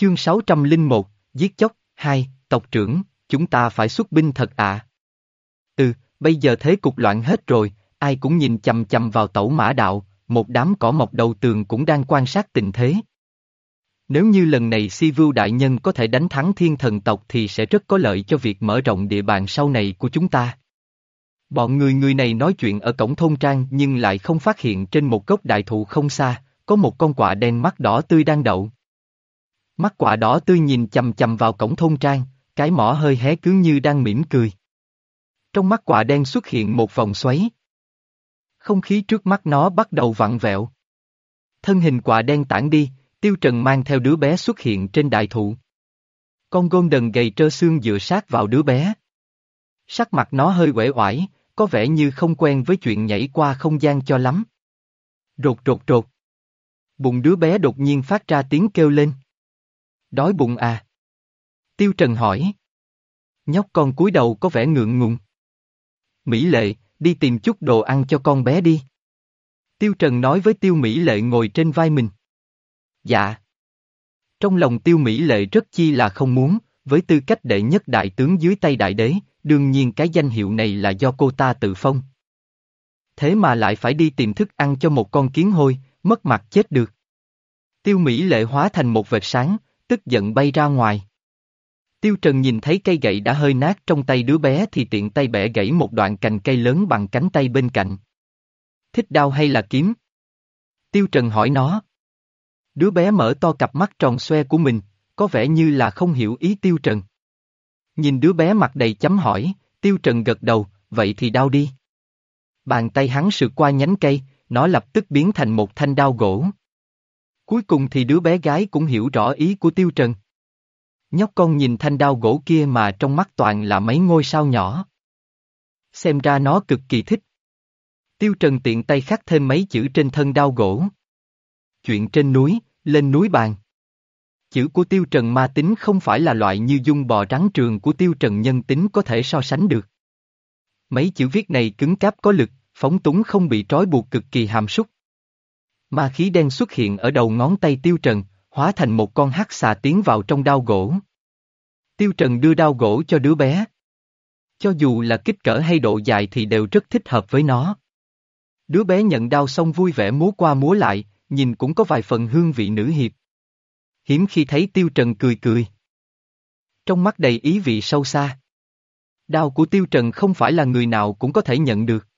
Chương 601, Giết chóc, 2, tộc trưởng, chúng ta phải xuất binh thật à? Ừ, bây giờ thế cục loạn hết rồi, ai cũng nhìn chầm chầm vào tẩu mã đạo, một đám cỏ mọc đầu tường cũng đang quan sát tình thế. Nếu như lần này Si Vưu Đại Nhân có thể đánh thắng thiên thần tộc thì sẽ rất có lợi cho việc mở rộng địa bàn sau này của chúng ta. Bọn người người này nói chuyện ở cổng thôn trang nhưng lại không phát hiện trên một gốc đại thụ không xa, có một con quạ đen mắt đỏ tươi đang đậu. Mắt quạ đỏ tươi nhìn chầm chầm vào cổng thôn trang, cái mỏ hơi hé cứ như đang mỉm cười. Trong mắt quạ đen xuất hiện một vòng xoáy. Không khí trước mắt nó bắt đầu vặn vẹo. Thân hình quạ đen tản đi, Tiêu Trần mang theo đứa bé xuất hiện trên đại thụ. Con gôn đần gầy trơ xương dựa sát vào đứa bé. Sắc mặt nó hơi uể oải, có vẻ như không quen với chuyện nhảy qua không gian cho lắm. Rột rột rột. Bụng đứa bé đột nhiên phát ra tiếng kêu lên. Đói bụng à? Tiêu Trần hỏi. Nhóc con cúi đầu có vẻ ngượng ngùng. Mỹ Lệ, đi tìm chút đồ ăn cho con bé đi. Tiêu Trần nói với Tiêu Mỹ Lệ ngồi trên vai mình. Dạ. Trong lòng Tiêu Mỹ Lệ rất chi là không muốn, với tư cách đệ nhất đại tướng dưới tay đại đế, đương nhiên cái danh hiệu này là do cô ta tự phong. Thế mà lại phải đi tìm thức ăn cho một con kiến hôi, mất mặt chết được. Tiêu Mỹ Lệ hóa thành một vệt sáng, tức giận bay ra ngoài. Tiêu Trần nhìn thấy cây gậy đã hơi nát trong tay đứa bé thì tiện tay bẻ gãy một đoạn cành cây lớn bằng cánh tay bên cạnh. Thích đao hay là kiếm? Tiêu Trần hỏi nó. Đứa bé mở to cặp mắt tròn xoe của mình, có vẻ như là không hiểu ý Tiêu Trần. Nhìn đứa bé mặt đầy chấm hỏi, Tiêu Trần gật đầu, vậy thì đau đi. Bàn tay hắn sượt qua nhánh cây, nó lập tức biến thành một thanh đao gỗ. Cuối cùng thì đứa bé gái cũng hiểu rõ ý của Tiêu Trần. Nhóc con nhìn thanh đao gỗ kia mà trong mắt toàn là mấy ngôi sao nhỏ. Xem ra nó cực kỳ thích. Tiêu Trần tiện tay khắc thêm mấy chữ trên thân đao gỗ. Chuyện trên núi, lên núi bàn. Chữ của Tiêu Trần ma tính không phải là loại như dung bò rắn trường của Tiêu Trần nhân tính có thể so sánh được. Mấy chữ viết này cứng cáp có lực, phóng túng không bị trói buộc cực kỳ hàm súc. Ma khí đen xuất hiện ở đầu ngón tay Tiêu Trần, hóa thành một con hắc xà tiến vào trong đao gỗ. Tiêu Trần đưa đao gỗ cho đứa bé. Cho dù là kích cỡ hay độ dài thì đều rất thích hợp với nó. Đứa bé nhận đao xong vui vẻ múa qua múa lại, nhìn cũng có vài phần hương vị nữ hiệp. Hiếm khi thấy Tiêu Trần cười cười. Trong mắt đầy ý vị sâu xa. Đao của Tiêu Trần không phải là người nào cũng có thể nhận được.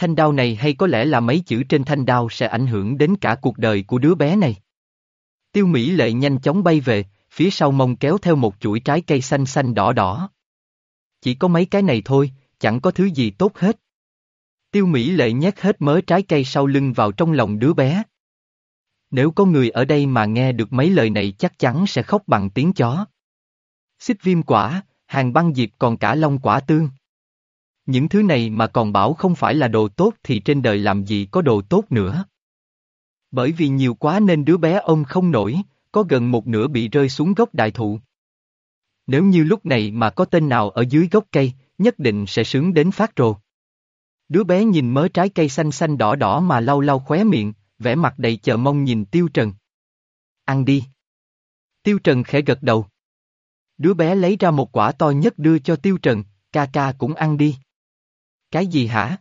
Thanh đao này hay có lẽ là mấy chữ trên thanh đao sẽ ảnh hưởng đến cả cuộc đời của đứa bé này. Tiêu Mỹ lệ nhanh chóng bay về, phía sau mông kéo theo một chuỗi trái cây xanh xanh đỏ đỏ. Chỉ có mấy cái này thôi, chẳng có thứ gì tốt hết. Tiêu Mỹ lệ nhét hết mớ trái cây sau lưng vào trong lòng đứa bé. Nếu có người ở đây mà nghe được mấy lời này chắc chắn sẽ khóc bằng tiếng chó. Xích viêm quả, hàng băng diệp còn cả long quả tương. Những thứ này mà còn bảo không phải là đồ tốt thì trên đời làm gì có đồ tốt nữa. Bởi vì nhiều quá nên đứa bé ông không nổi, có gần một nửa bị rơi xuống gốc đại thụ. Nếu như lúc này mà có tên nào ở dưới gốc cây, nhất định sẽ sướng đến phát rồ. Đứa bé nhìn mớ trái cây xanh xanh đỏ đỏ mà lau lau khóe miệng, vẻ mặt đầy chờ mong nhìn Tiêu Trần. Ăn đi. Tiêu Trần khẽ gật đầu. Đứa bé lấy ra một quả to nhất đưa cho Tiêu Trần, ca ca cũng ăn đi. Cái gì hả?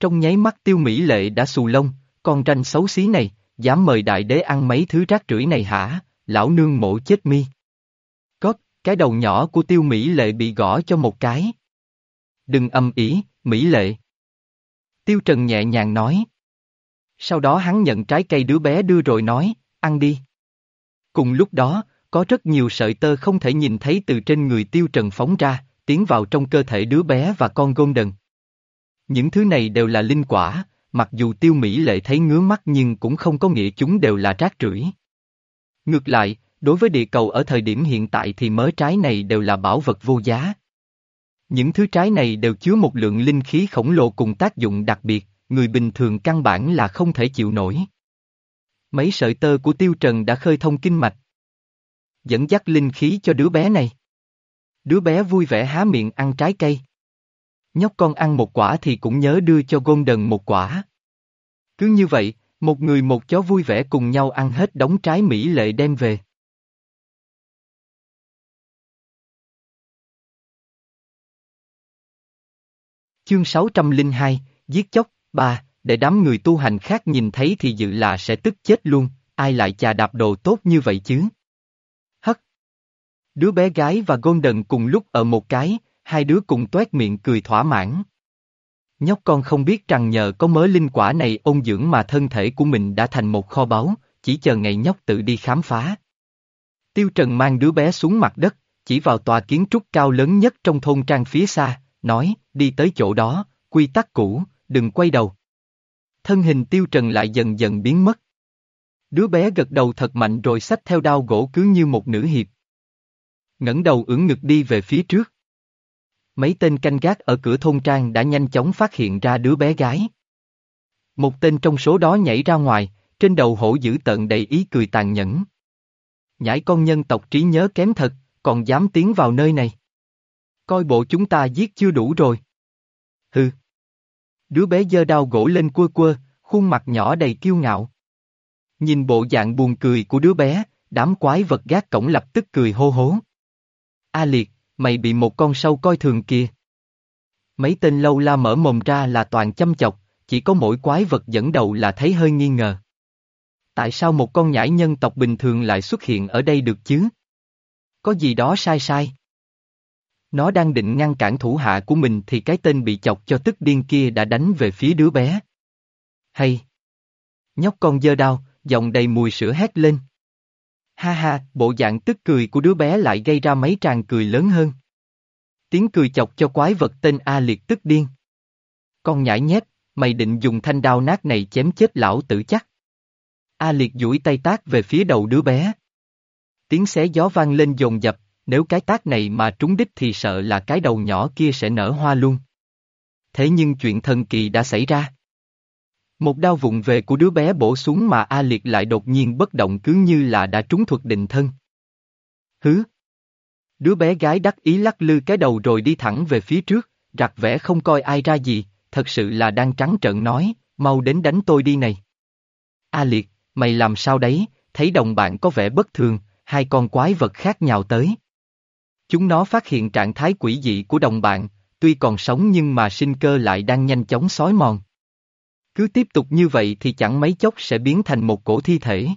Trong nháy mắt Tiêu Mỹ Lệ đã xù lông, con tranh xấu xí này, dám mời đại đế ăn mấy thứ rác rưởi này hả, lão nương mộ chết mi. Cót, cái đầu nhỏ của Tiêu Mỹ Lệ bị gõ cho một cái. Đừng âm ý, Mỹ Lệ. Tiêu Trần nhẹ nhàng nói. Sau đó hắn nhận trái cây đứa bé đưa rồi nói, ăn đi. Cùng lúc đó, có rất nhiều sợi tơ không thể nhìn thấy từ trên người tiêu trần phóng ra, tiến vào trong cơ thể đứa bé và con golden. Những thứ này đều là linh quả, mặc dù tiêu mỹ lệ thấy ngứa mắt nhưng cũng không có nghĩa chúng đều là rác rưởi. Ngược lại, đối với địa cầu ở thời điểm hiện tại thì mớ trái này đều là bảo vật vô giá. Những thứ trái này đều chứa một lượng linh khí khổng lồ cùng tác dụng đặc biệt, người bình thường căn bản là không thể chịu nổi. Mấy sợi tơ của tiêu trần đã khơi thông kinh mạch. Dẫn dắt linh khí cho đứa bé này. Đứa bé vui vẻ há miệng ăn trái cây. Nhóc con ăn một quả thì cũng nhớ đưa cho Golden một quả. Cứ như vậy, một người một chó vui vẻ cùng nhau ăn hết đống trái mỹ lệ đem về. Chương 602, Giết chóc, 3, để đám người tu hành khác nhìn thấy thì dự là sẽ tức chết luôn, ai lại chà đạp đồ tốt như vậy chứ? Đứa bé gái và Golden cùng lúc ở một cái, hai đứa cùng toét miệng cười thỏa mãn. Nhóc con không biết rằng nhờ có mớ linh quả này ôn dưỡng mà thân thể của mình đã thành một kho báu, chỉ chờ ngày nhóc tự đi khám phá. Tiêu Trần mang đứa bé xuống mặt đất, chỉ vào tòa kiến trúc cao lớn nhất trong thôn trang phía xa, nói, đi tới chỗ đó, quy tắc cũ, đừng quay đầu. Thân hình Tiêu Trần lại dần dần biến mất. Đứa bé gật đầu thật mạnh rồi xách theo đao gỗ cứ như một nữ hiệp ngẩng đầu ưỡn ngực đi về phía trước. Mấy tên canh gác ở cửa thôn trang đã nhanh chóng phát hiện ra đứa bé gái. Một tên trong số đó nhảy ra ngoài, trên đầu hổ dữ tận đầy ý cười tàn nhẫn. Nhãi con nhân tộc trí nhớ kém thật, còn dám tiến vào nơi này. Coi bộ chúng ta giết chưa đủ rồi. Hừ. Đứa bé giơ đao gỗ lên quơ quơ, khuôn mặt nhỏ đầy kiêu ngạo. Nhìn bộ dạng buồn cười của đứa bé, đám quái vật gác cổng lập tức cười hô hố. A liệt, mày bị một con sâu coi thường kìa. Mấy tên lâu la mở mồm ra là toàn chăm chọc, chỉ có mỗi quái vật dẫn đầu là thấy hơi nghi ngờ. Tại sao một con nhãi nhân tộc bình thường lại xuất hiện ở đây được chứ? Có gì đó sai sai. Nó đang định ngăn cản thủ hạ của mình thì cái tên bị chọc cho tức điên kia đã đánh về phía đứa bé. Hay! Nhóc con dơ đao, giọng đầy mùi sữa hét lên. Ha ha, bộ dạng tức cười của đứa bé lại gây ra mấy tràng cười lớn hơn. Tiếng cười chọc cho quái vật tên A liệt tức điên. Con nhãi nhép, mày định dùng thanh đao nát này chém chết lão tử chắc. A liệt duỗi tay tác về phía đầu đứa bé. Tiếng xé gió vang lên dồn dập, nếu cái tác này mà trúng đích thì sợ là cái đầu nhỏ kia sẽ nở hoa luôn. Thế nhưng chuyện thần kỳ đã xảy ra. Một đao vụng về của đứa bé bổ xuống mà A Liệt lại đột nhiên bất động cứ như là đã trúng thuật định thân. Hứ! Đứa bé gái đắc ý lắc lư cái đầu rồi đi thẳng về phía trước, rạc vẻ không coi ai ra gì, thật sự là đang trắng trợn nói, mau đến đánh tôi đi này. A Liệt, mày làm sao đấy, thấy đồng bạn có vẻ bất thường, hai con quái vật khác nhào tới. Chúng nó phát hiện trạng thái quỷ dị của đồng bạn, tuy còn sống nhưng mà sinh cơ lại đang nhanh chóng xói mòn. Cứ tiếp tục như vậy thì chẳng mấy chốc sẽ biến thành một cổ thi thể.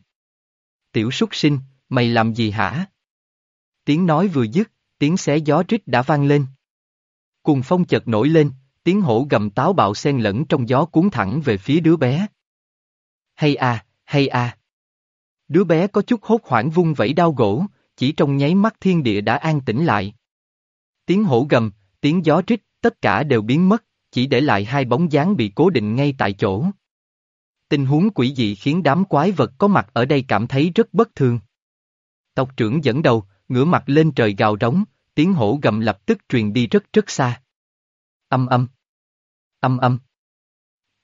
Tiểu súc sinh, mày làm gì hả? Tiếng nói vừa dứt, tiếng xé gió rít đã vang lên. Cùng phong chợt nổi lên, tiếng hổ gầm táo bạo xen lẫn trong gió cuốn thẳng về phía đứa bé. Hay à, hay à. Đứa bé có chút hốt hoảng vung vẫy đao gỗ, chỉ trong nháy mắt thiên địa đã an tĩnh lại. Tiếng hổ gầm, tiếng gió rít, tất cả đều biến mất, chỉ để lại hai bóng dáng bị cố định ngay tại chỗ. Tình huống quỷ dị khiến đám quái vật có mặt ở đây cảm thấy rất bất thường. Tộc trưởng dẫn đầu, ngửa mặt lên trời gào rống, tiếng hổ gầm lập tức truyền đi rất rất xa. Âm âm. Âm âm.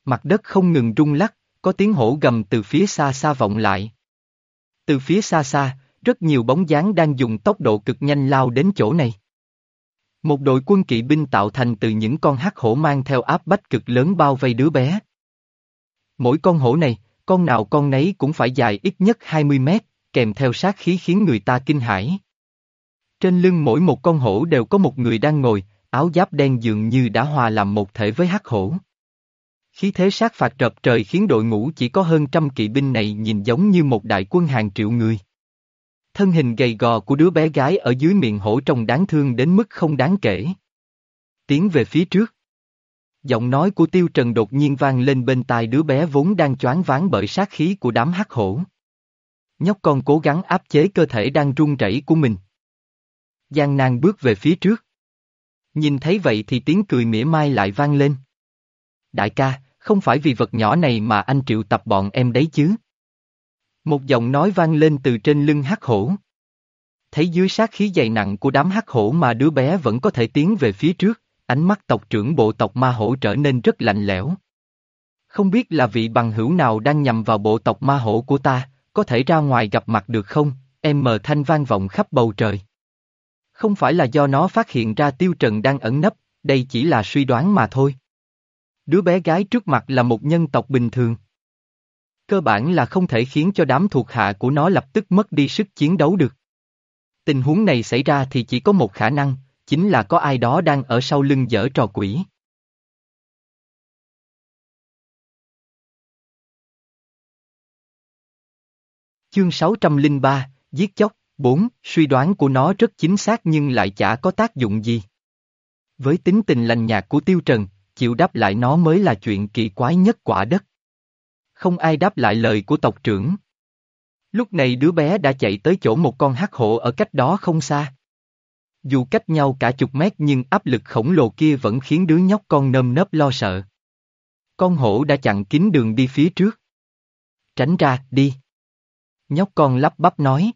Mặt đất không ngừng rung lắc, có tiếng hổ gầm từ phía xa xa vọng lại. Từ phía xa xa, rất nhiều bóng dáng đang dùng tốc độ cực nhanh lao đến chỗ này. Một đội quân kỵ binh tạo thành từ những con hắc hổ mang theo áp bách cực lớn bao vây đứa bé. Mỗi con hổ này, con nào con nấy cũng phải dài ít nhất 20 mét, kèm theo sát khí khiến người ta kinh hãi. Trên lưng mỗi một con hổ đều có một người đang ngồi, áo giáp đen dường như đã hòa làm một thể với hắc hổ. Khí thế sát phạt rập trời khiến đội ngũ chỉ có hơn trăm kỵ binh này nhìn giống như một đại quân hàng triệu người. Thân hình gầy gò của đứa bé gái ở dưới miệng hổ trông đáng thương đến mức không đáng kể. Tiến về phía trước. Giọng nói của Tiêu Trần đột nhiên vang lên bên tai đứa bé vốn đang choáng váng bởi sát khí của đám hắc hổ. Nhóc con cố gắng áp chế cơ thể đang run rẩy của mình. Giang nàng bước về phía trước. Nhìn thấy vậy thì tiếng cười mỉa mai lại vang lên. Đại ca, không phải vì vật nhỏ này mà anh triệu tập bọn em đấy chứ. Một giọng nói vang lên từ trên lưng hắc hổ. Thấy dưới sát khí dày nặng của đám hắc hổ mà đứa bé vẫn có thể tiến về phía trước, ánh mắt tộc trưởng bộ tộc ma hổ trở nên rất lạnh lẽo. Không biết là vị bằng hữu nào đang nhằm vào bộ tộc ma hổ của ta, có thể ra ngoài gặp mặt được không? Em mờ thanh vang vọng khắp bầu trời. Không phải là do nó phát hiện ra tiêu trần đang ẩn nấp, đây chỉ là suy đoán mà thôi. Đứa bé gái trước mặt là một nhân tộc bình thường cơ bản là không thể khiến cho đám thuộc hạ của nó lập tức mất đi sức chiến đấu được. Tình huống này xảy ra thì chỉ có một khả năng, chính là có ai đó đang ở sau lưng dở trò quỷ. Chương 603, Giết chóc 4, suy đoán của nó rất chính xác nhưng lại chả có tác dụng gì. Với tính tình lành nhạt của Tiêu Trần, chịu đáp lại nó mới là chuyện kỳ quái nhất quả đất. Không ai đáp lại lời của tộc trưởng. Lúc này đứa bé đã chạy tới chỗ một con hắc hổ ở cách đó không xa. Dù cách nhau cả chục mét nhưng áp lực khổng lồ kia vẫn khiến đứa nhóc con nơm nớp lo sợ. Con hổ đã chặn kín đường đi phía trước. Tránh ra, đi. Nhóc con lắp bắp nói.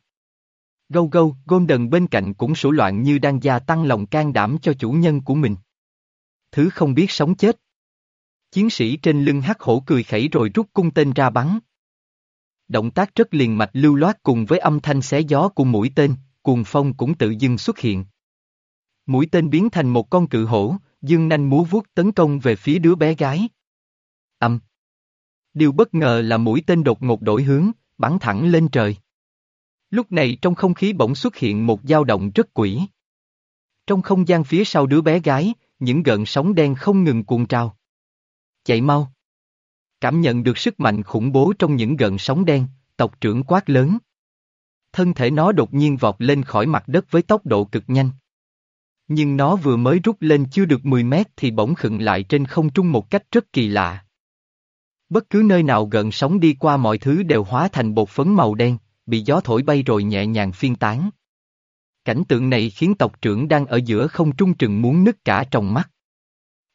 Gâu gâu, Golden bên cạnh cũng sổ loạn như đang gia tăng lòng can đảm cho chủ nhân của mình. Thứ không biết sống chết. Chiến sĩ trên lưng hắc hổ cười khẩy rồi rút cung tên ra bắn. Động tác rất liền mạch lưu loát cùng với âm thanh xé gió của mũi tên, cuồng phong cũng tự dưng xuất hiện. Mũi tên biến thành một con cự hổ, dương nanh múa vuốt tấn công về phía đứa bé gái. Âm. Điều bất ngờ là mũi tên đột ngột đổi hướng, bắn thẳng lên trời. Lúc này trong không khí bỗng xuất hiện một dao động rất quỷ. Trong không gian phía sau đứa bé gái, những gợn sóng đen không ngừng cuồng trào. Chạy mau. Cảm nhận được sức mạnh khủng bố trong những gợn sóng đen, tộc trưởng quát lớn. Thân thể nó đột nhiên vọt lên khỏi mặt đất với tốc độ cực nhanh. Nhưng nó vừa mới rút lên chưa được 10 mét thì bỗng khựng lại trên không trung một cách rất kỳ lạ. Bất cứ nơi nào gần sóng đi qua mọi thứ đều hóa thành bột phấn màu đen, bị gió thổi bay rồi nhẹ nhàng phiên tán. Cảnh tượng này khiến tộc trưởng đang ở giữa không trung trừng muốn nứt cả trong mắt.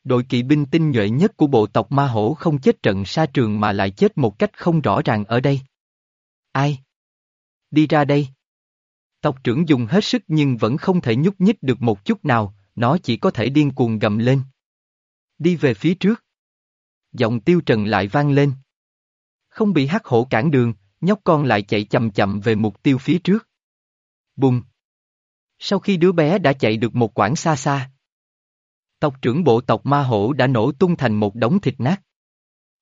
Đội kỵ binh tinh nhuệ nhất của bộ tộc Ma Hổ không chết trận sa trường mà lại chết một cách không rõ ràng ở đây. Ai? Đi ra đây. Tộc trưởng dùng hết sức nhưng vẫn không thể nhúc nhích được một chút nào, nó chỉ có thể điên cuồng gầm lên. Đi về phía trước. Giọng tiêu trần lại vang lên. Không bị hắc hổ cản đường, nhóc con lại chạy chậm chậm về mục tiêu phía trước. Bùng! Sau khi đứa bé đã chạy được một quãng xa xa, tộc trưởng bộ tộc ma hổ đã nổ tung thành một đống thịt nát.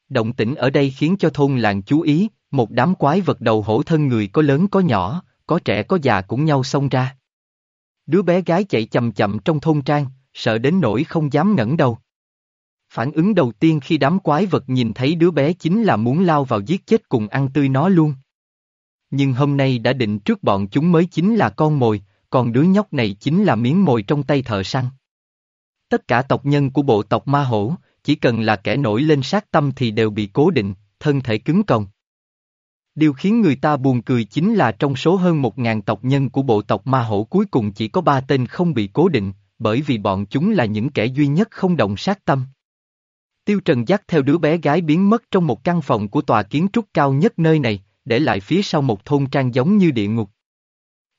Động tĩnh ở đây khiến cho thôn làng chú ý, một đám quái vật đầu hổ thân người có lớn có nhỏ, có trẻ có già cũng nhau xông ra. Đứa bé gái chạy chậm chậm trong thôn trang, sợ đến nỗi không dám ngẩng đầu. Phản ứng đầu tiên khi đám quái vật nhìn thấy đứa bé chính là muốn lao vào giết chết cùng ăn tươi nó luôn. Nhưng hôm nay đã định trước bọn chúng mới chính là con mồi, còn đứa nhóc này chính là miếng mồi trong tay thợ săn. Tất cả tộc nhân của bộ tộc ma hổ, chỉ cần là kẻ nổi lên sát tâm thì đều bị cố định, thân thể cứng còng. Điều khiến người ta buồn cười chính là trong số hơn một ngàn tộc nhân của bộ tộc ma hổ cuối cùng chỉ có ba tên không bị cố định, bởi vì bọn chúng là những kẻ duy nhất không động sát tâm. Tiêu Trần dắt theo đứa bé gái biến mất trong một căn phòng của tòa kiến trúc cao nhất nơi này, để lại phía sau một thôn trang giống như địa ngục.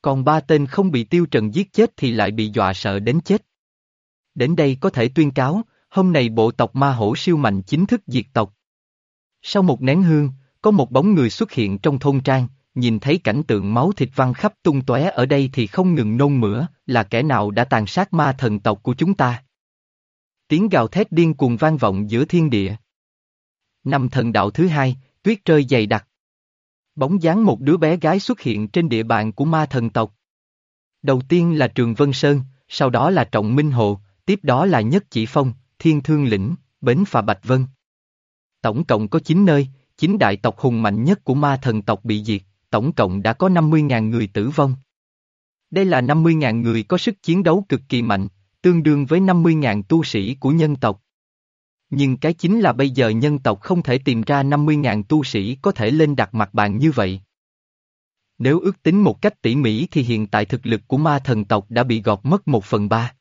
Còn ba tên không bị Tiêu Trần giết chết thì lại bị dọa sợ đến chết. Đến đây có thể tuyên cáo, hôm nay bộ tộc ma hổ siêu mạnh chính thức diệt tộc. Sau một nén hương, có một bóng người xuất hiện trong thôn trang, nhìn thấy cảnh tượng máu thịt văng khắp tung tóe ở đây thì không ngừng nôn mửa, là kẻ nào đã tàn sát ma thần tộc của chúng ta. Tiếng gào thét điên cuồng vang vọng giữa thiên địa. Năm thần đạo thứ hai, tuyết rơi dày đặc. Bóng dáng một đứa bé gái xuất hiện trên địa bàn của ma thần tộc. Đầu tiên là Trường Vân Sơn, sau đó là Trọng Minh Hồ, tiếp đó là Nhất Chỉ Phong, Thiên Thương Lĩnh, Bến Phà Bạch Vân. Tổng cộng có 9 nơi, 9 đại tộc hùng mạnh nhất của ma thần tộc bị diệt, tổng cộng đã có 50.000 người tử vong. Đây là 50.000 người có sức chiến đấu cực kỳ mạnh, tương đương với 50.000 tu sĩ của nhân tộc. Nhưng cái chính là bây giờ nhân tộc không thể tìm ra 50.000 tu sĩ có thể lên đặt mặt bàn như vậy. Nếu ước tính một cách tỉ mỉ thì hiện tại thực lực của ma thần tộc đã bị gọt mất một phần ba.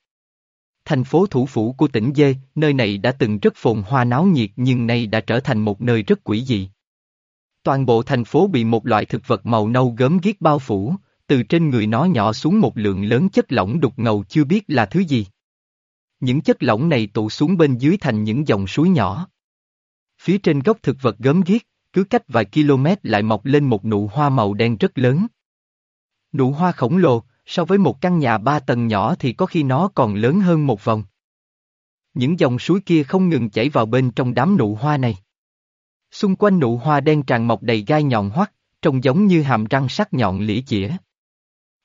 Thành phố thủ phủ của tỉnh Dê, nơi này đã từng rất phồn hoa náo nhiệt nhưng nay đã trở thành một nơi rất quỷ dị. Toàn bộ thành phố bị một loại thực vật màu nâu gớm ghiếc bao phủ, từ trên người nó nhỏ xuống một lượng lớn chất lỏng đục ngầu chưa biết là thứ gì. Những chất lỏng này tụ xuống bên dưới thành những dòng suối nhỏ. Phía trên gốc thực vật gớm ghiếc, cứ cách vài km lại mọc lên một nụ hoa màu đen rất lớn. Nụ hoa khổng lồ, so với một căn nhà ba tầng nhỏ thì có khi nó còn lớn hơn một vòng. Những dòng suối kia không ngừng chảy vào bên trong đám nụ hoa này. Xung quanh nụ hoa đen tràn mọc đầy gai nhọn hoắt, trông giống như hàm răng sắc nhọn lĩa chĩa.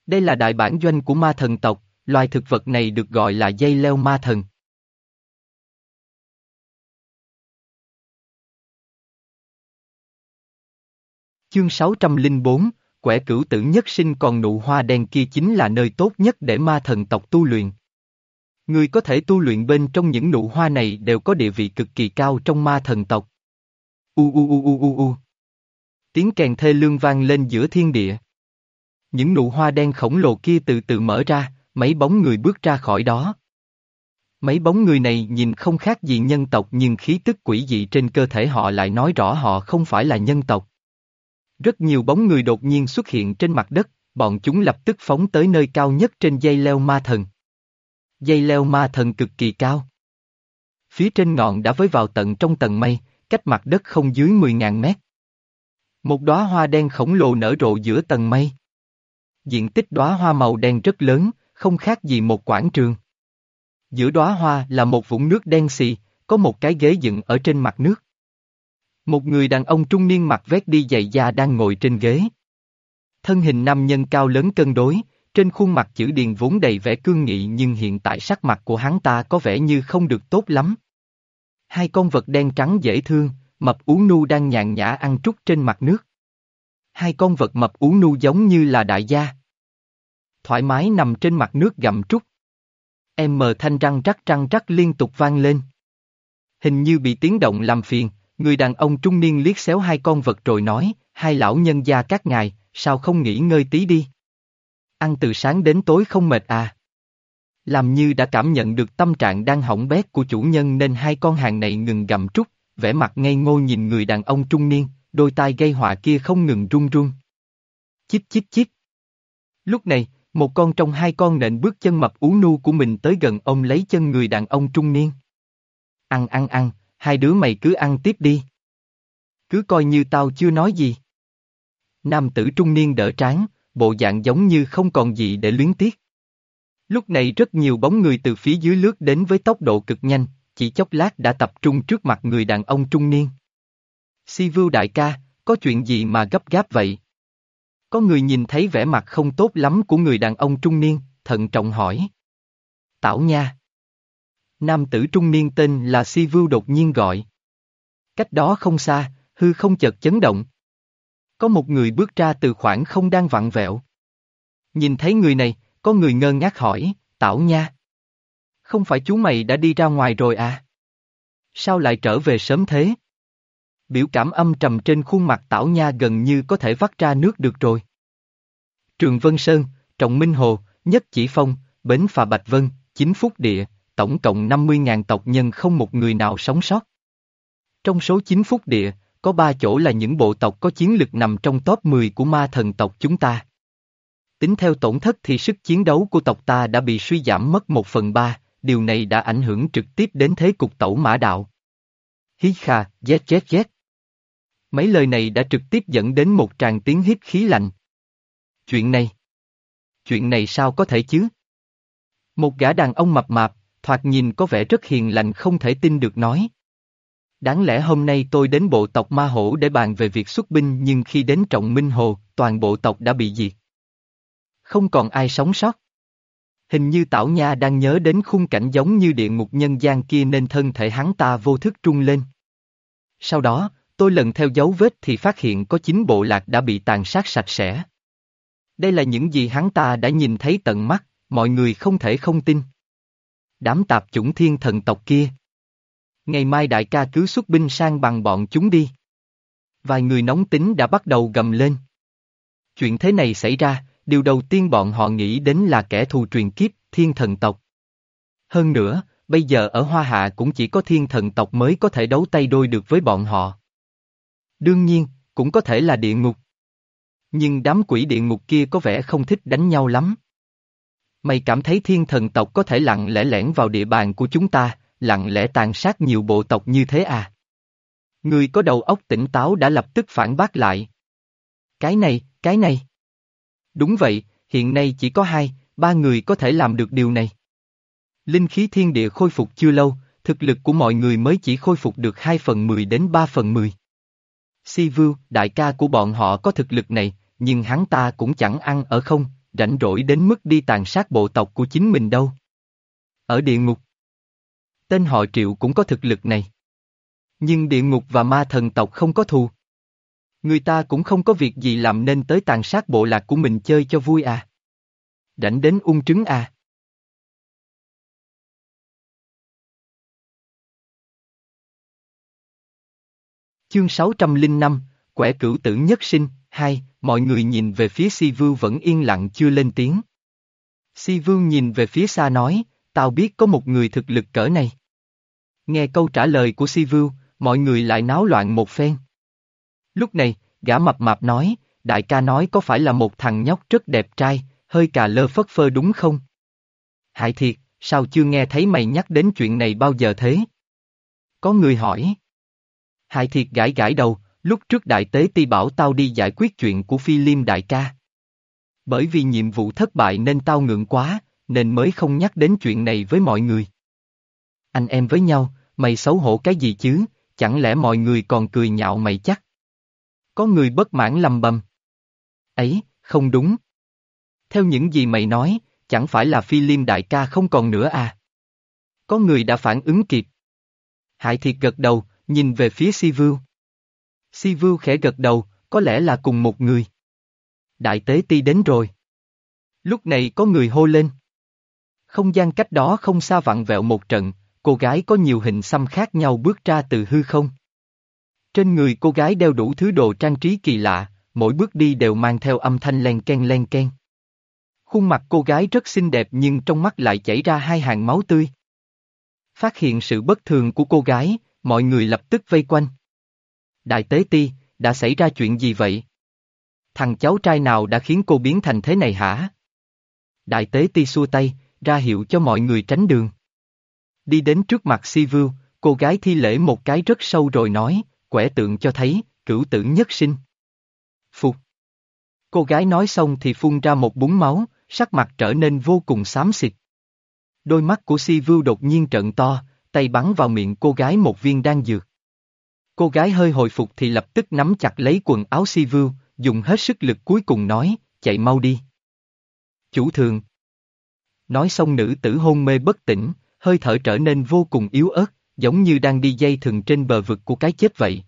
Đây là đại bản doanh của ma thần tộc, loài thực vật này được gọi là dây leo ma thần. Chương 604, quẻ cửu tử nhất sinh còn nụ hoa đen kia chính là nơi tốt nhất để ma thần tộc tu luyện. Người có thể tu luyện bên trong những nụ hoa này đều có địa vị cực kỳ cao trong ma thần tộc. U u u u u u. Tiếng kèn thê lương vang lên giữa thiên địa. Những nụ hoa đen khổng lồ kia từ từ mở ra, mấy bóng người bước ra khỏi đó. Mấy bóng người này nhìn không khác gì nhân tộc nhưng khí tức quỷ dị trên cơ thể họ lại nói rõ họ không phải là nhân tộc. Rất nhiều bóng người đột nhiên xuất hiện trên mặt đất, bọn chúng lập tức phóng tới nơi cao nhất trên dây leo ma thần. Dây leo ma thần cực kỳ cao. Phía trên ngọn đã với vào tận trong tầng mây, cách mặt đất không dưới 10.000 mét. Một đóa hoa đen khổng lồ nở rộ giữa tầng mây. Diện tích đóa hoa màu đen rất lớn, không khác gì một quảng trường. Giữa đóa hoa là một vũng nước đen xì, có một cái ghế dựng ở trên mặt nước. Một người đàn ông trung niên mặc vét đi giày da đang ngồi trên ghế. Thân hình nam nhân cao lớn cân đối, trên khuôn mặt chữ điền vốn đầy vẻ cương nghị nhưng hiện tại sắc mặt của hắn ta có vẻ như không được tốt lắm. Hai con vật đen trắng dễ thương, mập ú nu đang nhàn nhã ăn trúc trên mặt nước. Hai con vật mập ú nu giống như là đại gia. Thoải mái nằm trên mặt nước gặm trúc. Em mờ thanh răng rắc răng rắc liên tục vang lên. Hình như bị tiếng động làm phiền, người đàn ông trung niên liếc xéo hai con vật rồi nói, hai lão nhân gia các ngài, sao không nghỉ ngơi tí đi? Ăn từ sáng đến tối không mệt à? Làm như đã cảm nhận được tâm trạng đang hỏng bét của chủ nhân nên hai con hàng này ngừng gầm trút, vẻ mặt ngây ngô nhìn người đàn ông trung niên, đôi tai gây họa kia không ngừng run run. Chíp chíp chíp. Lúc này, một con trong hai con nện bước chân mập ú nu của mình tới gần ông lấy chân người đàn ông trung niên. Ăn ăn ăn, hai đứa mày cứ ăn tiếp đi. Cứ coi như tao chưa nói gì. Nam tử trung niên đỡ trán, bộ dạng giống như không còn gì để luyến tiếc. Lúc này rất nhiều bóng người từ phía dưới lướt đến với tốc độ cực nhanh, chỉ chốc lát đã tập trung trước mặt người đàn ông trung niên. Si vưu đại ca, có chuyện gì mà gấp gáp vậy? Có người nhìn thấy vẻ mặt không tốt lắm của người đàn ông trung niên, thận trọng hỏi. Tảo nha. Nam tử trung niên tên là Si Vưu đột nhiên gọi. Cách đó không xa, hư không chợt chấn động. Có một người bước ra từ khoảng không đang vặn vẹo. Nhìn thấy người này, có người ngơ ngác hỏi, Tảo nha. Không phải chú mày đã đi ra ngoài rồi à? Sao lại trở về sớm thế? Biểu cảm âm trầm trên khuôn mặt Tảo Nha gần như có thể vắt ra nước được rồi. Trường Vân Sơn, Trọng Minh Hồ, Nhất Chỉ Phong, Bến Phà Bạch Vân, Chính Phúc Địa, tổng cộng 50.000 tộc nhân không một người nào sống sót. Trong số 9 Phúc Địa, có ba chỗ là những bộ tộc có chiến lực nằm trong top 10 của ma thần tộc chúng ta. Tính theo tổn thất thì sức chiến đấu của tộc ta đã bị suy giảm mất một phần ba, điều này đã ảnh hưởng trực tiếp đến thế cục tẩu mã đạo. Hí kha, z z z. Mấy lời này đã trực tiếp dẫn đến một tràng tiếng hít khí lạnh. Chuyện này. Chuyện này sao có thể chứ? Một gã đàn ông mập mạp, thoạt nhìn có vẻ rất hiền lành không thể tin được nói. Đáng lẽ hôm nay tôi đến bộ tộc Ma Hổ để bàn về việc xuất binh nhưng khi đến Trọng Minh Hồ, toàn bộ tộc đã bị diệt. Không còn ai sống sót. Hình như Tảo Nha đang nhớ đến khung cảnh giống như địa ngục nhân gian kia nên thân thể hắn ta vô thức trung lên. Sau đó, tôi lần theo dấu vết thì phát hiện có chín bộ lạc đã bị tàn sát sạch sẽ. Đây là những gì hắn ta đã nhìn thấy tận mắt, mọi người không thể không tin. Đám tạp chủng thiên thần tộc kia. Ngày mai đại ca cứ xuất binh sang bằng bọn chúng đi. Vài người nóng tính đã bắt đầu gầm lên. Chuyện thế này xảy ra, điều đầu tiên bọn họ nghĩ đến là kẻ thù truyền kiếp, thiên thần tộc. Hơn nữa, bây giờ ở Hoa Hạ cũng chỉ có thiên thần tộc mới có thể đấu tay đôi được với bọn họ. Đương nhiên, cũng có thể là địa ngục. Nhưng đám quỷ địa ngục kia có vẻ không thích đánh nhau lắm. Mày cảm thấy thiên thần tộc có thể lặng lẽ lẻn vào địa bàn của chúng ta, lặng lẽ tàn sát nhiều bộ tộc như thế à? Người có đầu óc tỉnh táo đã lập tức phản bác lại. Cái này, cái này. Đúng vậy, hiện nay chỉ có hai, ba người có thể làm được điều này. Linh khí thiên địa khôi phục chưa lâu, thực lực của mọi người mới chỉ khôi phục được 2 phần 10 đến 3 phần 10. Si Vưu, đại ca của bọn họ có thực lực này, nhưng hắn ta cũng chẳng ăn ở không, rảnh rỗi đến mức đi tàn sát bộ tộc của chính mình đâu. Ở địa ngục, tên họ triệu cũng có thực lực này. Nhưng địa ngục và ma thần tộc không có thù. Người ta cũng không có việc gì làm nên tới tàn sát bộ lạc của mình chơi cho vui à. Rảnh đến ung trứng à. Chương 605, Quẻ cửu tử nhất sinh, hai, mọi người nhìn về phía Si Vưu vẫn yên lặng chưa lên tiếng. Si Vưu nhìn về phía xa nói, tao biết có một người thực lực cỡ này. Nghe câu trả lời của Si Vưu, mọi người lại náo loạn một phen. Lúc này, gã mập mạp nói, đại ca nói có phải là một thằng nhóc rất đẹp trai, hơi cà lơ phất phơ đúng không? Hại thiệt, sao chưa nghe thấy mày nhắc đến chuyện này bao giờ thế? Có người hỏi. Hại thiệt gãi gãi đầu, lúc trước đại tế ti bảo tao đi giải quyết chuyện của phi liêm đại ca. Bởi vì nhiệm vụ thất bại nên tao ngượng quá, nên mới không nhắc đến chuyện này với mọi người. Anh em với nhau, mày xấu hổ cái gì chứ, chẳng lẽ mọi người còn cười nhạo mày chắc? Có người bất mãn lầm bầm. Ấy, không đúng. Theo những gì mày nói, chẳng phải là phi liêm đại ca không còn nữa à? Có người đã phản ứng kịp. Hại thiệt gật đầu, nhìn về phía Si Vưu. Si Vưu khẽ gật đầu, có lẽ là cùng một người. Đại tế ti đến rồi. Lúc này có người hô lên. Không gian cách đó không xa vặn vẹo một trận, cô gái có nhiều hình xăm khác nhau bước ra từ hư không. Trên người cô gái đeo đủ thứ đồ trang trí kỳ lạ, mỗi bước đi đều mang theo âm thanh len ken len ken. Khuôn mặt cô gái rất xinh đẹp nhưng trong mắt lại chảy ra hai hàng máu tươi. Phát hiện sự bất thường của cô gái, mọi người lập tức vây quanh. Đại tế ti, đã xảy ra chuyện gì vậy? Thằng cháu trai nào đã khiến cô biến thành thế này hả? Đại tế ti xua tay, ra hiệu cho mọi người tránh đường. Đi đến trước mặt Si Vưu, cô gái thi lễ một cái rất sâu rồi nói, quẻ tượng cho thấy, cửu tử nhất sinh. Phục. Cô gái nói xong thì phun ra một búng máu, sắc mặt trở nên vô cùng xám xịt. Đôi mắt của Si Vưu đột nhiên trận to, tay bắn vào miệng cô gái một viên đan dược. Cô gái hơi hồi phục thì lập tức nắm chặt lấy quần áo Si Vưu, dùng hết sức lực cuối cùng nói, chạy mau đi. Chủ thường. Nói xong nữ tử hôn mê bất tỉnh, hơi thở trở nên vô cùng yếu ớt, giống như đang đi dây thừng trên bờ vực của cái chết vậy.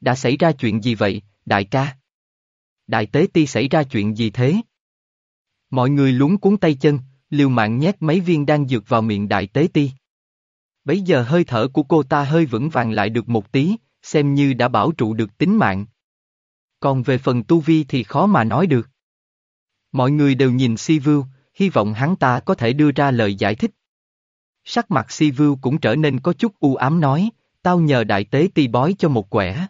Đã xảy ra chuyện gì vậy, đại ca? Đại tế ti xảy ra chuyện gì thế? Mọi người luống cuốn tay chân, liều mạng nhét mấy viên đan dược vào miệng đại tế ti. Bấy giờ hơi thở của cô ta hơi vững vàng lại được một tí, xem như đã bảo trụ được tính mạng. Còn về phần tu vi thì khó mà nói được. Mọi người đều nhìn Si Vưu, hy vọng hắn ta có thể đưa ra lời giải thích. Sắc mặt Si Vưu cũng trở nên có chút u ám nói, tao nhờ đại tế ti bói cho một quẻ.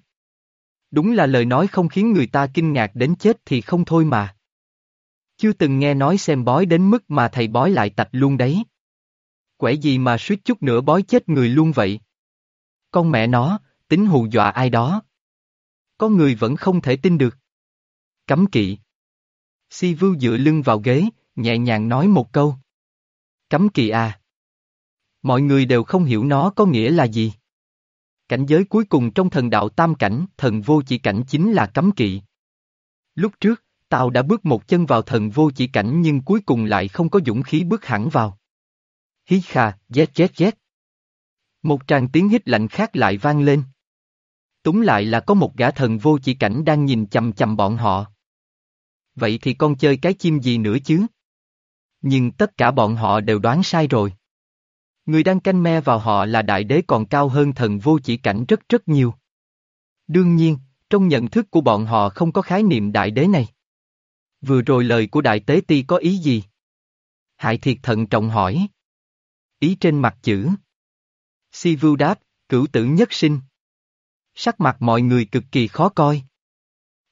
Đúng là lời nói không khiến người ta kinh ngạc đến chết thì không thôi mà. Chưa từng nghe nói xem bói đến mức mà thầy bói lại tạch luôn đấy. Quẻ gì mà suýt chút nữa bói chết người luôn vậy? Con mẹ nó, tính hù dọa ai đó. Có người vẫn không thể tin được. Cấm kỵ. Si Vưu dựa lưng vào ghế, nhẹ nhàng nói một câu. Cấm kỵ à? Mọi người đều không hiểu nó có nghĩa là gì. Cảnh giới cuối cùng trong thần đạo tam cảnh, thần vô chỉ cảnh chính là cấm kỵ. Lúc trước, Tao đã bước một chân vào thần vô chỉ cảnh nhưng cuối cùng lại không có dũng khí bước hẳn vào. Hí kha, zét zét zét. Một tràng tiếng hít lạnh khác lại vang lên. Túng lại là có một gã thần vô chỉ cảnh đang nhìn chầm chầm bọn họ. Vậy thì con chơi cái chim gì nữa chứ? Nhưng tất cả bọn họ đều đoán sai rồi. Người đang canh me vào họ là đại đế còn cao hơn thần vô chỉ cảnh rất rất nhiều. Đương nhiên, trong nhận thức của bọn họ không có khái niệm đại đế này. Vừa rồi lời của đại tế ti có ý gì? Hải thiệt thận trọng hỏi. Ý trên mặt chữ. Si vưu đáp, cửu tử nhất sinh. Sắc mặt mọi người cực kỳ khó coi.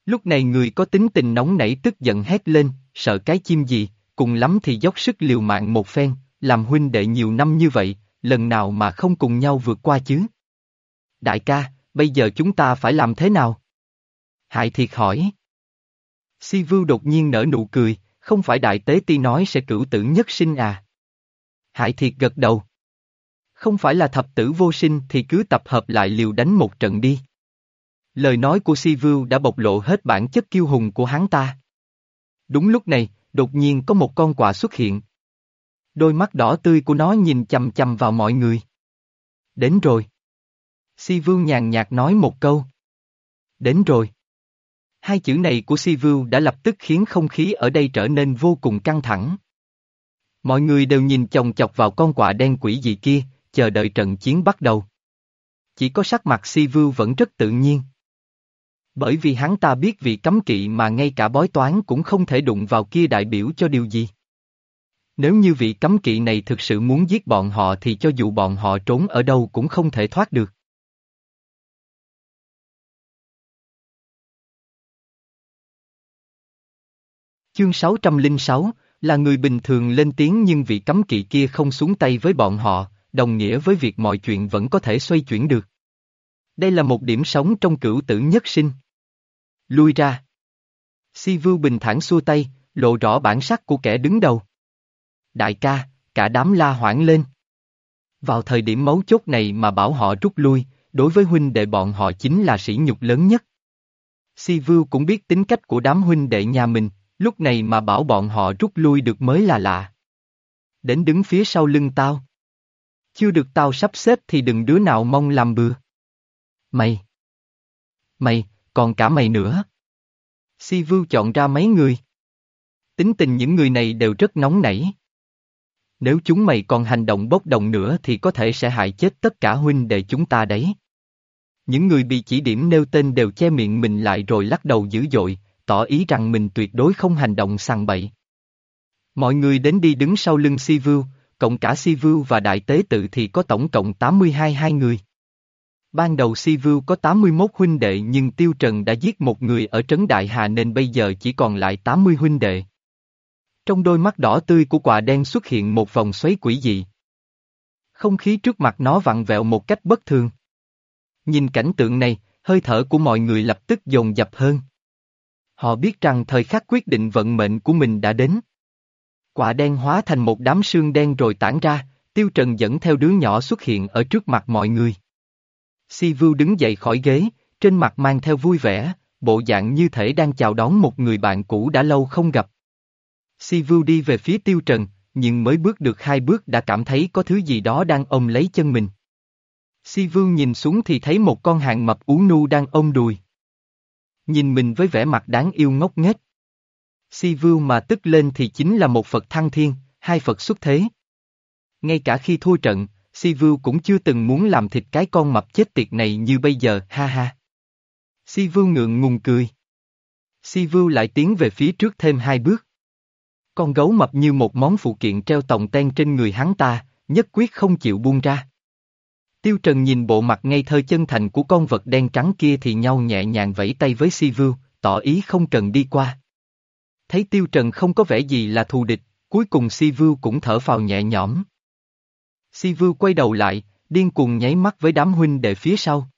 Lúc này người có tính tình nóng nảy tức giận hét lên, sợ cái chim gì, cùng lắm thì dốc sức liều mạng một phen, làm huynh đệ nhiều năm như vậy, lần nào mà không cùng nhau vượt qua chứ. Đại ca, bây giờ chúng ta phải làm thế nào? Hại thiệt hỏi. Si Vưu đột nhiên nở nụ cười, không phải đại tế ti nói sẽ cửu tử nhất sinh à. Hải thiệt gật đầu. Không phải là thập tử vô sinh thì cứ tập hợp lại liều đánh một trận đi. Lời nói của Si Vưu đã bộc lộ hết bản chất kiêu hùng của hắn ta. Đúng lúc này, đột nhiên có một con quạ xuất hiện. Đôi mắt đỏ tươi của nó nhìn chầm chầm vào mọi người. Đến rồi. Si Vưu nhàn nhạt nói một câu. Đến rồi. Hai chữ này của Si Vưu đã lập tức khiến không khí ở đây trở nên vô cùng căng thẳng. Mọi người đều nhìn chồng chọc vào con quạ đen quỷ dị kia, chờ đợi trận chiến bắt đầu. Chỉ có sắc mặt Si Vưu vẫn rất tự nhiên. Bởi vì hắn ta biết vị cấm kỵ mà ngay cả bói toán cũng không thể đụng vào kia đại biểu cho điều gì. Nếu như vị cấm kỵ này thực sự muốn giết bọn họ thì cho dù bọn họ trốn ở đâu cũng không thể thoát được. Chương 606, là người bình thường lên tiếng nhưng vị cấm kỵ kia không xuống tay với bọn họ, đồng nghĩa với việc mọi chuyện vẫn có thể xoay chuyển được. Đây là một điểm sống trong cửu tử nhất sinh. Lui ra. Si Vưu bình thản xua tay, lộ rõ bản sắc của kẻ đứng đầu. Đại ca, cả đám la hoảng lên. Vào thời điểm mấu chốt này mà bảo họ rút lui, đối với huynh đệ bọn họ chính là sỉ nhục lớn nhất. Si Vưu cũng biết tính cách của đám huynh đệ nhà mình, lúc này mà bảo bọn họ rút lui được mới là lạ. Đến đứng phía sau lưng tao. Chưa được tao sắp xếp thì đừng đứa nào mong làm bừa. Mày. Mày, còn cả mày nữa. Si Vưu chọn ra mấy người. Tính tình những người này đều rất nóng nảy. Nếu chúng mày còn hành động bốc đồng nữa thì có thể sẽ hại chết tất cả huynh đệ chúng ta đấy. Những người bị chỉ điểm nêu tên đều che miệng mình lại rồi lắc đầu dữ dội, tỏ ý rằng mình tuyệt đối không hành động sằng bậy. Mọi người đến đi đứng sau lưng Si Vưu, cộng cả Si Vưu và Đại Tế Tự thì có tổng cộng 82 hai người. Ban đầu Si Vưu có 81 huynh đệ nhưng Tiêu Trần đã giết một người ở Trấn Đại Hà nên bây giờ chỉ còn lại 80 huynh đệ. Trong đôi mắt đỏ tươi của quả đen xuất hiện một vòng xoáy quỷ dị. Không khí trước mặt nó vặn vẹo một cách bất thường. Nhìn cảnh tượng này, hơi thở của mọi người lập tức dồn dập hơn. Họ biết rằng thời khắc quyết định vận mệnh của mình đã đến. Quả đen hóa thành một đám sương đen rồi tản ra, Tiêu Trần dẫn theo đứa nhỏ xuất hiện ở trước mặt mọi người. Si Vưu đứng dậy khỏi ghế, trên mặt mang theo vui vẻ, bộ dạng như thể đang chào đón một người bạn cũ đã lâu không gặp. Si Vưu đi về phía Tiêu Trần, nhưng mới bước được hai bước đã cảm thấy có thứ gì đó đang ôm lấy chân mình. Si Vưu nhìn xuống thì thấy một con hàng mập ú nu đang ôm đùi. Nhìn mình với vẻ mặt đáng yêu ngốc nghếch. Si Vưu mà tức lên thì chính là một Phật thăng thiên, hai Phật xuất thế. Ngay cả khi thua trận, Si Vưu cũng chưa từng muốn làm thịt cái con mập chết tiệt này như bây giờ, ha ha. Si Vưu ngượng ngùng cười. Si Vưu lại tiến về phía trước thêm hai bước. Con gấu mập như một món phụ kiện treo tòng ten trên người hắn ta, nhất quyết không chịu buông ra. Tiêu Trần nhìn bộ mặt ngây thơ chân thành của con vật đen trắng kia thì nhau nhẹ nhàng vẫy tay với Si Vưu, tỏ ý không cần đi qua. Thấy Tiêu Trần không có vẻ gì là thù địch, cuối cùng Si Vưu cũng thở phào nhẹ nhõm. Si Vưu quay đầu lại, điên cuồng nháy mắt với đám huynh đệ phía sau.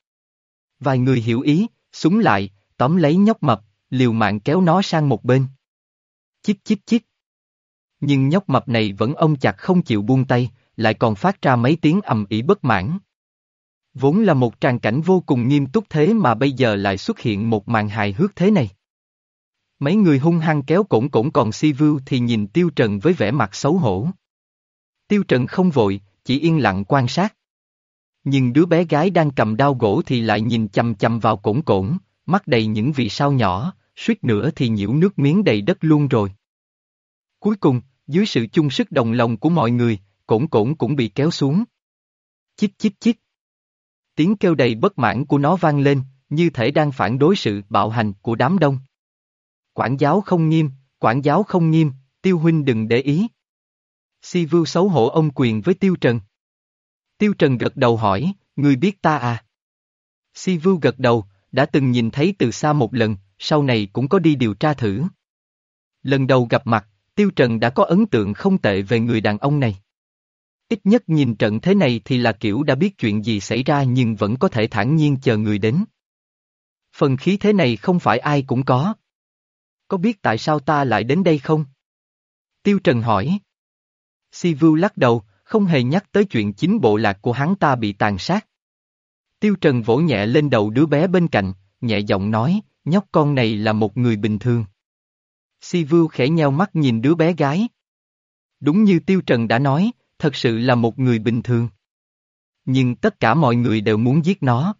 Vài người hiểu ý, súng lại, tóm lấy nhóc mập, liều mạng kéo nó sang một bên. Chíp chíp chíp. Nhưng nhóc mập này vẫn ôm chặt không chịu buông tay, lại còn phát ra mấy tiếng ầm ĩ bất mãn. Vốn là một tràng cảnh vô cùng nghiêm túc thế mà bây giờ lại xuất hiện một màn hài hước thế này. Mấy người hung hăng kéo cổng cổng còn si vưu thì nhìn Tiêu Trần với vẻ mặt xấu hổ. Tiêu Trần không vội, chỉ yên lặng quan sát. Nhưng đứa bé gái đang cầm đao gỗ thì lại nhìn chầm chầm vào cổng cổng, mắt đầy những vì sao nhỏ, suýt nữa thì nhiễu nước miếng đầy đất luôn rồi. Cuối cùng, dưới sự chung sức đồng lòng của mọi người, cổng cổng cũng bị kéo xuống. Chích chích chích. Tiếng kêu đầy bất mãn của nó vang lên, như thể đang phản đối sự bạo hành của đám đông. Quản giáo không nghiêm, quản giáo không nghiêm, tiêu huynh đừng để ý. Si Vưu xấu hổ ông quyền với Tiêu Trần. Tiêu Trần gật đầu hỏi, người biết ta à? Si Vưu gật đầu, đã từng nhìn thấy từ xa một lần, sau này cũng có đi điều tra thử. Lần đầu gặp mặt, Tiêu Trần đã có ấn tượng không tệ về người đàn ông này. Ít nhất nhìn trận thế này thì là kiểu đã biết chuyện gì xảy ra nhưng vẫn có thể thản nhiên chờ người đến. Phần khí thế này không phải ai cũng có. Có biết tại sao ta lại đến đây không? Tiêu Trần hỏi. Sivu lắc đầu, không hề nhắc tới chuyện chính bộ lạc của hắn ta bị tàn sát. Tiêu Trần vỗ nhẹ lên đầu đứa bé bên cạnh, nhẹ giọng nói, nhóc con này là một người bình thường. Sivu khẽ nheo mắt nhìn đứa bé gái. Đúng như Tiêu Trần đã nói, thật sự là một người bình thường. Nhưng tất cả mọi người đều muốn giết nó.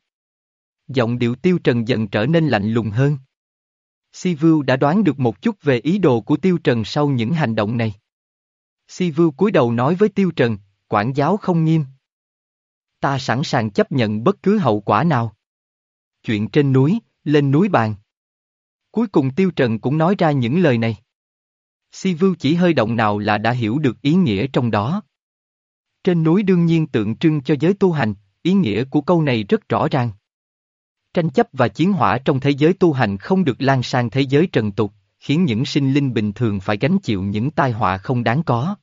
Giọng điệu Tiêu Trần dần trở nên lạnh lùng hơn. Si Vưu đã đoán được một chút về ý đồ của Tiêu Trần sau những hành động này. Si Vưu cúi đầu nói với Tiêu Trần, quản giáo không nghiêm. Ta sẵn sàng chấp nhận bất cứ hậu quả nào. Chuyện trên núi, lên núi bàn. Cuối cùng Tiêu Trần cũng nói ra những lời này. Si Vưu chỉ hơi động nào là đã hiểu được ý nghĩa trong đó. Trên núi đương nhiên tượng trưng cho giới tu hành, ý nghĩa của câu này rất rõ ràng. Tranh chấp và chiến hỏa trong thế giới tu hành không được lan sang thế giới trần tục, khiến những sinh linh bình thường phải gánh chịu những tai họa không đáng có.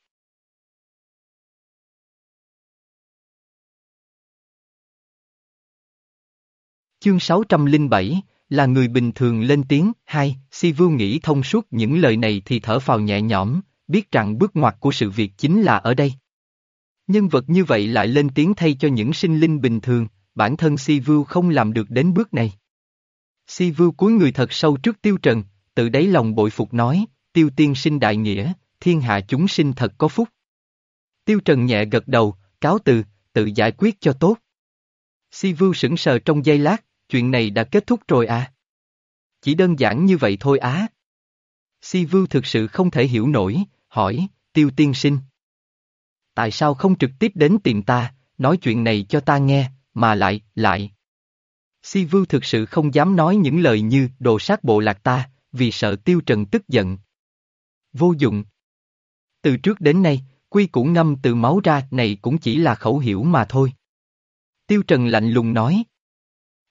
Chương 607, là người bình thường lên tiếng, hai, Si Vưu nghĩ thông suốt những lời này thì thở phào nhẹ nhõm, biết rằng bước ngoặt của sự việc chính là ở đây. Nhân vật như vậy lại lên tiếng thay cho những sinh linh bình thường, bản thân Si Vưu không làm được đến bước này. Si Vưu cúi người thật sâu trước Tiêu Trần, tự đáy lòng bội phục nói, Tiêu tiên sinh đại nghĩa, thiên hạ chúng sinh thật có phúc. Tiêu Trần nhẹ gật đầu, cáo từ, tự giải quyết cho tốt. Si Vưu sững sờ trong giây lát, chuyện này đã kết thúc rồi à? Chỉ đơn giản như vậy thôi á. Si Vưu thực sự không thể hiểu nổi, hỏi, Tiêu tiên sinh. Tại sao không trực tiếp đến tìm ta, nói chuyện này cho ta nghe, mà lại, lại. Si Vưu thực sự không dám nói những lời như đồ sát bộ lạc ta, vì sợ Tiêu Trần tức giận. Vô dụng. Từ trước đến nay, quy củ ngâm từ máu ra này cũng chỉ là khẩu hiểu mà thôi. Tiêu Trần lạnh lùng nói.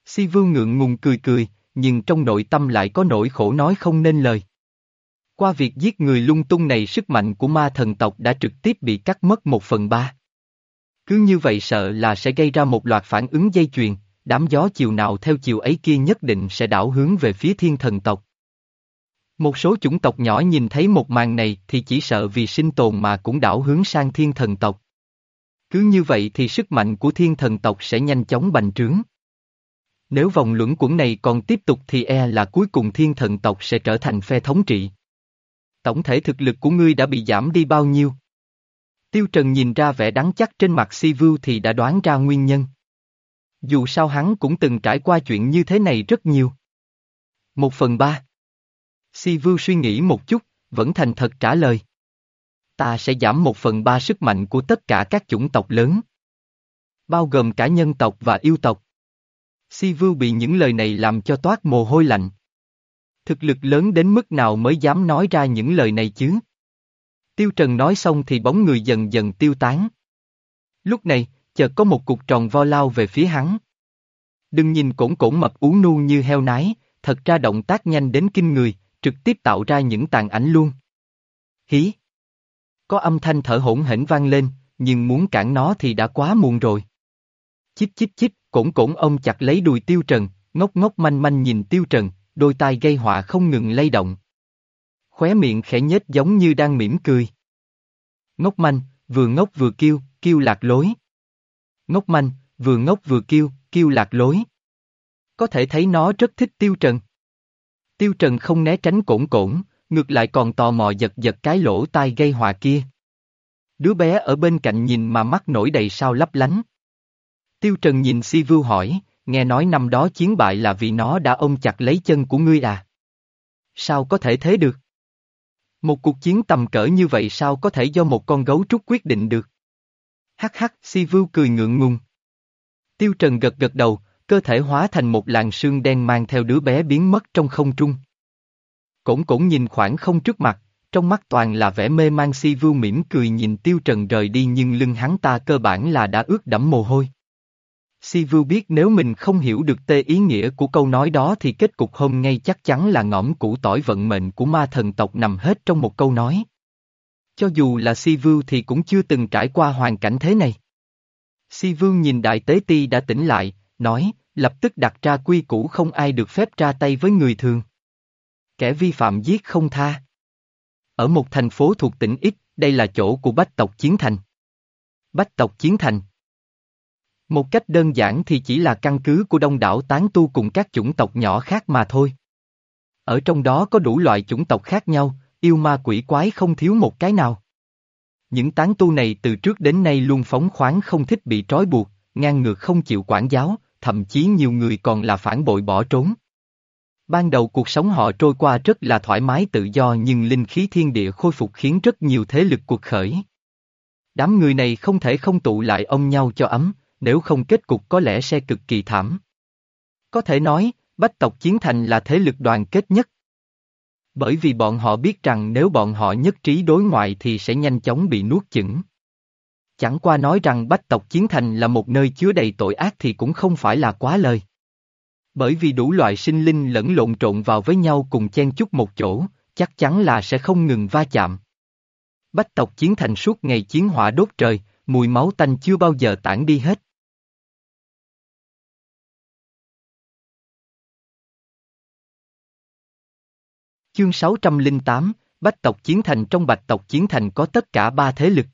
Si Vưu ngượng ngùng cười cười, nhưng trong nội tâm lại có nỗi khổ nói không nên lời. Qua việc giết người lung tung này sức mạnh của ma thần tộc đã trực tiếp bị cắt mất một phần ba. Cứ như vậy sợ là sẽ gây ra một loạt phản ứng dây chuyền, đám gió chiều nào theo chiều ấy kia nhất định sẽ đảo hướng về phía thiên thần tộc. Một số chủng tộc nhỏ nhìn thấy một màn này thì chỉ sợ vì sinh tồn mà cũng đảo hướng sang thiên thần tộc. Cứ như vậy thì sức mạnh của thiên thần tộc sẽ nhanh chóng bành trướng. Nếu vòng luẩn quẩn này còn tiếp tục thì e là cuối cùng thiên thần tộc sẽ trở thành phe thống trị. Tổng thể thực lực của ngươi đã bị giảm đi bao nhiêu? Tiêu Trần nhìn ra vẻ đắng chắc trên mặt Si Vưu thì đã đoán ra nguyên nhân. Dù sao hắn cũng từng trải qua chuyện như thế này rất nhiều. Một phần ba. Si Vưu suy nghĩ một chút, vẫn thành thật trả lời. Ta sẽ giảm một phần ba sức mạnh của tất cả các chủng tộc lớn. Bao gồm cả nhân tộc và yêu tộc. Si Vưu bị những lời này làm cho toát mồ hôi lạnh. Thực lực lớn đến mức nào mới dám nói ra những lời này chứ? Tiêu Trần nói xong thì bóng người dần dần tiêu tán. Lúc này, chợt có một cục tròn vo lao về phía hắn. Đừng nhìn cổng cổng mập uống nu như heo nái, thật ra động tác nhanh đến kinh người, trực tiếp tạo ra những tàn ảnh luôn. Hí! Có âm thanh thở hỗn hển vang lên, nhưng muốn cản nó thì đã quá muộn rồi. Chích chích chích, cổng cổng ông chặt lấy đùi tiêu trần, ngốc ngốc manh manh nhìn tiêu trần, đôi tai gây họa không ngừng lay động. Khóe miệng khẽ nhếch giống như đang mỉm cười. Ngốc manh, vừa ngốc vừa kêu, kêu lạc lối. Ngốc manh, vừa ngốc vừa kêu, kêu lạc lối. Có thể thấy nó rất thích Tiêu Trần. Tiêu Trần không né tránh cổn cổn, ngược lại còn tò mò giật giật cái lỗ tai gây họa kia. Đứa bé ở bên cạnh nhìn mà mắt nổi đầy sao lấp lánh. Tiêu Trần nhìn Si Vưu hỏi, nghe nói năm đó chiến bại là vì nó đã ôm chặt lấy chân của ngươi à? Sao có thể thế được? Một cuộc chiến tầm cỡ như vậy sao có thể do một con gấu trúc quyết định được? Hắc hắc, si vưu cười ngượng ngùng. Tiêu Trần gật gật đầu, cơ thể hóa thành một làn sương đen mang theo đứa bé biến mất trong không trung. Cổng cổng nhìn khoảng không trước mặt, trong mắt toàn là vẻ mê mang si vưu mỉm cười nhìn Tiêu Trần rời đi nhưng lưng hắn ta cơ bản là đã ướt đẫm mồ hôi. Si Vưu biết nếu mình không hiểu được tê ý nghĩa của câu nói đó thì kết cục hôm nay chắc chắn là ngõm củ tỏi vận mệnh của ma thần tộc nằm hết trong một câu nói. Cho dù là Si Vưu thì cũng chưa từng trải qua hoàn cảnh thế này. Si nhìn Đại Tế Ti đã tỉnh lại, nói, lập tức đặt ra quy củ không ai được phép ra tay với người thường. Kẻ vi phạm giết không tha. Ở một thành phố thuộc tỉnh X, đây là chỗ của bách tộc Chiến Thành. Bách tộc Chiến Thành một cách đơn giản thì chỉ là căn cứ của đông đảo tán tu cùng các chủng tộc nhỏ khác mà thôi. Ở trong đó có đủ loại chủng tộc khác nhau, yêu ma quỷ quái không thiếu một cái nào. Những tán tu này từ trước đến nay luôn phóng khoáng không thích bị trói buộc, ngang ngược không chịu quản giáo, thậm chí nhiều người còn là phản bội bỏ trốn. Ban đầu cuộc sống họ trôi qua rất là thoải mái tự do nhưng linh khí thiên địa khôi phục khiến rất nhiều thế lực cuộc khởi. Đám người này không thể không tụ lại ông nhau cho ấm, nếu không kết cục có lẽ sẽ cực kỳ thảm. Có thể nói, bách tộc chiến thành là thế lực đoàn kết nhất. Bởi vì bọn họ biết rằng nếu bọn họ nhất trí đối ngoại thì sẽ nhanh chóng bị nuốt chửng. Chẳng qua nói rằng bách tộc chiến thành là một nơi chứa đầy tội ác thì cũng không phải là quá lời. Bởi vì đủ loại sinh linh lẫn lộn trộn vào với nhau cùng chen chúc một chỗ, chắc chắn là sẽ không ngừng va chạm. Bách tộc chiến thành suốt ngày chiến hỏa đốt trời, mùi máu tanh chưa bao giờ tản đi hết. Chương 608, Bách tộc chiến thành trong bạch tộc chiến thành có tất cả ba thế lực.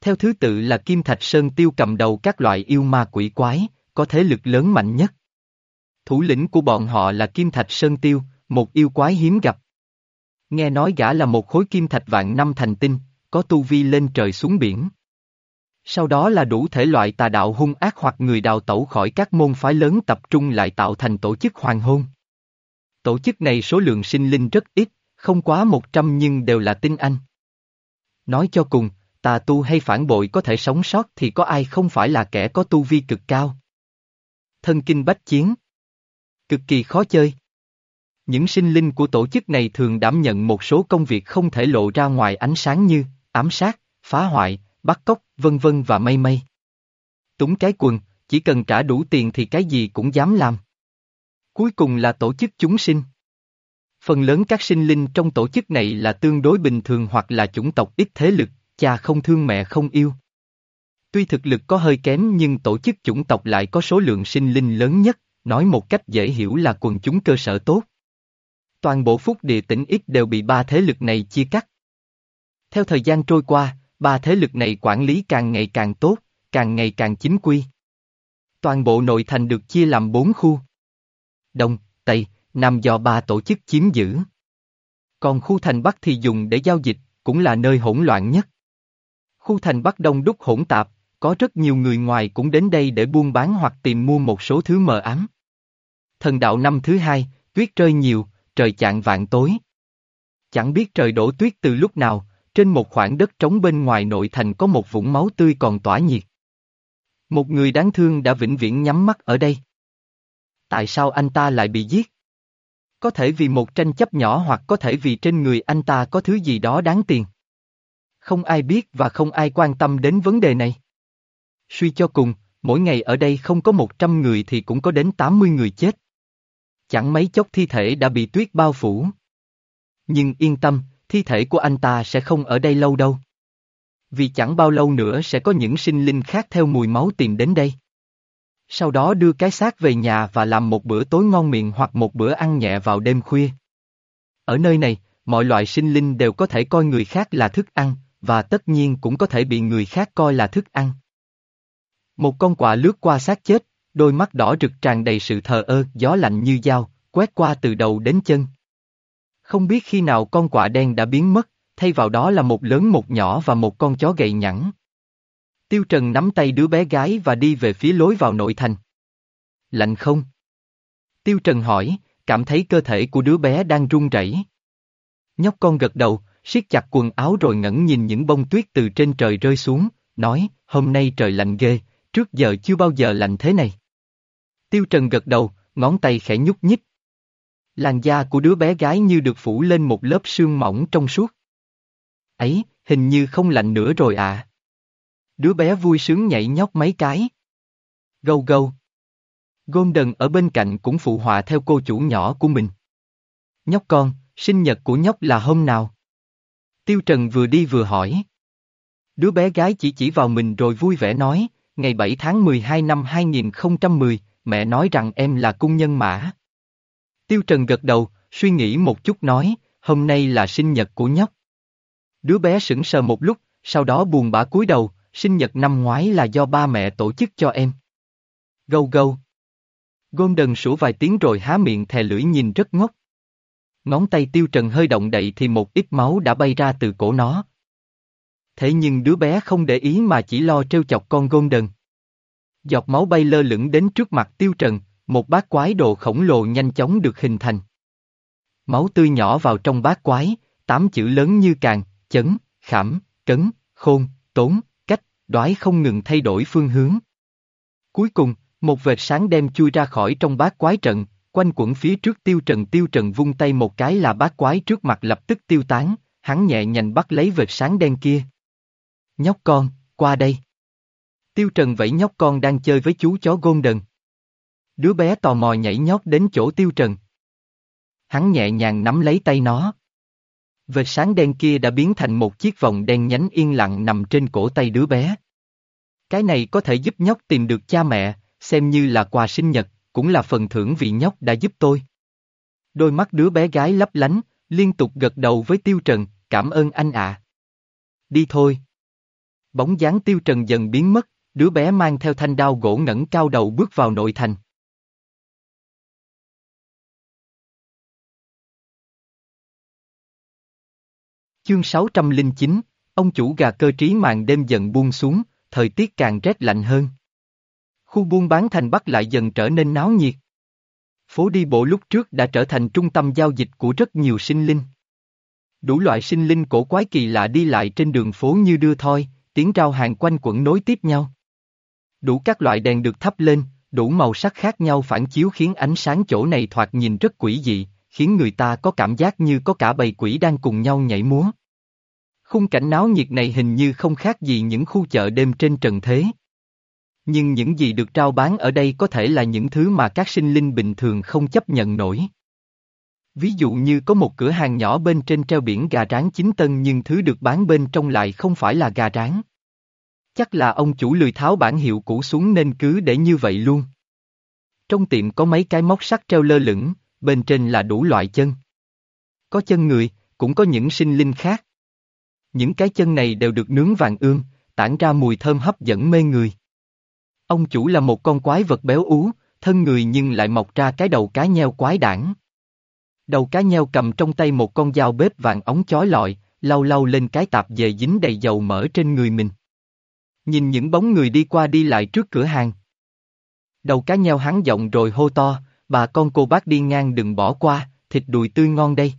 Theo thứ tự là Kim Thạch Sơn tiêu cầm đầu các loại yêu ma quỷ quái, có thế lực lớn mạnh nhất. Thủ lĩnh của bọn họ là Kim Thạch Sơn Tiêu, một yêu quái hiếm gặp. Nghe nói gã là một khối kim thạch vạn năm thành tinh, có tu vi lên trời xuống biển. Sau đó là đủ thể loại tà đạo hung ác hoặc người đào tẩu khỏi các môn phái lớn tập trung lại tạo thành tổ chức hoàng hôn. Tổ chức này số lượng sinh linh rất ít, không quá một trăm nhưng đều là tinh anh. Nói cho cùng, tà tu hay phản bội có thể sống sót thì có ai không phải là kẻ có tu vi cực cao. Thân kinh bách chiến Cực kỳ khó chơi. Những sinh linh của tổ chức này thường đảm nhận một số công việc không thể lộ ra ngoài ánh sáng như ám sát, phá hoại, bắt cóc, vân vân và mây mây. Túng cái quần, chỉ cần trả đủ tiền thì cái gì cũng dám làm. Cuối cùng là tổ chức chúng sinh. Phần lớn các sinh linh trong tổ chức này là tương đối bình thường hoặc là chủng tộc ít thế lực, cha không thương mẹ không yêu. Tuy thực lực có hơi kém nhưng tổ chức chủng tộc lại có số lượng sinh linh lớn nhất, nói một cách dễ hiểu là quần chúng cơ sở tốt. Toàn bộ phúc địa tỉnh ít đều bị ba thế lực này chia cắt. Theo thời gian trôi qua, ba thế lực này quản lý càng ngày càng tốt, càng ngày càng chính quy. Toàn bộ nội thành được chia làm bốn khu. Đông, Tây, Nam do ba tổ chức chiếm giữ. Còn khu thành Bắc thì dùng để giao dịch, cũng là nơi hỗn loạn nhất. Khu thành Bắc đông đúc hỗn tạp, có rất nhiều người ngoài cũng đến đây để buôn bán hoặc tìm mua một số thứ mờ ám. Thần đạo năm thứ hai, tuyết rơi nhiều, trời chạng vạn tối. Chẳng biết trời đổ tuyết từ lúc nào, trên một khoảng đất trống bên ngoài nội thành có một vũng máu tươi còn tỏa nhiệt. Một người đáng thương đã vĩnh viễn nhắm mắt ở đây. Tại sao anh ta lại bị giết? Có thể vì một tranh chấp nhỏ hoặc có thể vì trên người anh ta có thứ gì đó đáng tiền. Không ai biết và không ai quan tâm đến vấn đề này. Suy cho cùng, mỗi ngày ở đây không có 100 người thì cũng có đến 80 người chết. Chẳng mấy chốc thi thể đã bị tuyết bao phủ. Nhưng yên tâm, thi thể của anh ta sẽ không ở đây lâu đâu. Vì chẳng bao lâu nữa sẽ có những sinh linh khác theo mùi máu tìm đến đây. Sau đó đưa cái xác về nhà và làm một bữa tối ngon miệng hoặc một bữa ăn nhẹ vào đêm khuya. Ở nơi này, mọi loại sinh linh đều có thể coi người khác là thức ăn, và tất nhiên cũng có thể bị người khác coi là thức ăn. Một con quạ lướt qua xác chết, đôi mắt đỏ rực tràn đầy sự thờ ơ, gió lạnh như dao, quét qua từ đầu đến chân. Không biết khi nào con quạ đen đã biến mất, thay vào đó là một lớn một nhỏ và một con chó gầy nhẵn. Tiêu Trần nắm tay đứa bé gái và đi về phía lối vào nội thành. Lạnh không? Tiêu Trần hỏi, cảm thấy cơ thể của đứa bé đang run rẩy. Nhóc con gật đầu, siết chặt quần áo rồi ngẩn nhìn những bông tuyết từ trên trời rơi xuống, nói, hôm nay trời lạnh ghê, trước giờ chưa bao giờ lạnh thế này. Tiêu Trần gật đầu, ngón tay khẽ nhúc nhích. Làn da của đứa bé gái như được phủ lên một lớp sương mỏng trong suốt. Ấy, hình như không lạnh nữa rồi à. Đứa bé vui sướng nhảy nhóc mấy cái. Gâu gâu. Golden ở bên cạnh cũng phụ họa theo cô chủ nhỏ của mình. Nhóc con, sinh nhật của nhóc là hôm nào? Tiêu Trần vừa đi vừa hỏi. Đứa bé gái chỉ chỉ vào mình rồi vui vẻ nói, ngày 7 tháng 12 năm 2010, mẹ nói rằng em là cung nhân mã. Tiêu Trần gật đầu, suy nghĩ một chút nói, hôm nay là sinh nhật của nhóc. Đứa bé sững sờ một lúc, sau đó buồn bã cúi đầu, sinh nhật năm ngoái là do ba mẹ tổ chức cho em. Gâu gâu. Golden sủa vài tiếng rồi há miệng thè lưỡi nhìn rất ngốc. Ngón tay tiêu trần hơi động đậy thì một ít máu đã bay ra từ cổ nó. Thế nhưng đứa bé không để ý mà chỉ lo trêu chọc con Golden. Giọt máu bay lơ lửng đến trước mặt tiêu trần, một bát quái đồ khổng lồ nhanh chóng được hình thành. Máu tươi nhỏ vào trong bát quái, tám chữ lớn như càng, chấn, khảm, cấn, khôn, tốn, đoái không ngừng thay đổi phương hướng. Cuối cùng, một vệt sáng đem chui ra khỏi trong bát quái trận, quanh quẩn phía trước tiêu trần tiêu trần vung tay một cái là bát quái trước mặt lập tức tiêu tán, hắn nhẹ nhành bắt lấy vệt sáng đen kia. Nhóc con, qua đây. Tiêu trần vẫy nhóc con đang chơi với chú chó gôn đần. Đứa bé tò mò nhảy nhót đến chỗ tiêu trần. Hắn nhẹ nhàng nắm lấy tay nó. Vệt sáng đen kia đã biến thành một chiếc vòng đen nhánh yên lặng nằm trên cổ tay đứa bé. Cái này có thể giúp nhóc tìm được cha mẹ, xem như là quà sinh nhật, cũng là phần thưởng vì nhóc đã giúp tôi. Đôi mắt đứa bé gái lấp lánh, liên tục gật đầu với Tiêu Trần, cảm ơn anh ạ. Đi thôi. Bóng dáng Tiêu Trần dần biến mất, đứa bé mang theo thanh đao gỗ ngẩng cao đầu bước vào nội thành. Chương 609, ông chủ gà cơ trí màn đêm dần buông xuống, thời tiết càng rét lạnh hơn. Khu buôn bán thành Bắc lại dần trở nên náo nhiệt. Phố đi bộ lúc trước đã trở thành trung tâm giao dịch của rất nhiều sinh linh. Đủ loại sinh linh cổ quái kỳ lạ đi lại trên đường phố như đưa thoi, tiếng rao hàng quanh quẩn nối tiếp nhau. Đủ các loại đèn được thắp lên, đủ màu sắc khác nhau phản chiếu khiến ánh sáng chỗ này thoạt nhìn rất quỷ dị, khiến người ta có cảm giác như có cả bầy quỷ đang cùng nhau nhảy múa. Khung cảnh náo nhiệt này hình như không khác gì những khu chợ đêm trên trần thế. Nhưng những gì được trao bán ở đây có thể là những thứ mà các sinh linh bình thường không chấp nhận nổi. Ví dụ như có một cửa hàng nhỏ bên trên treo biển gà rán chính tân nhưng thứ được bán bên trong lại không phải là gà rán. Chắc là ông chủ lười tháo bản hiệu cũ xuống nên cứ để như vậy luôn. Trong tiệm có mấy cái móc sắt treo lơ lửng, bên trên là đủ loại chân. Có chân người, cũng có những sinh linh khác. Những cái chân này đều được nướng vàng ương, tản ra mùi thơm hấp dẫn mê người. Ông chủ là một con quái vật béo ú, thân người nhưng lại mọc ra cái đầu cá nheo quái đản. Đầu cá nheo cầm trong tay một con dao bếp vàng ống chói lọi, lau lau lên cái tạp dề dính đầy dầu mỡ trên người mình. Nhìn những bóng người đi qua đi lại trước cửa hàng. Đầu cá nheo hắn giọng rồi hô to, bà con cô bác đi ngang đừng bỏ qua, thịt đùi tươi ngon đây.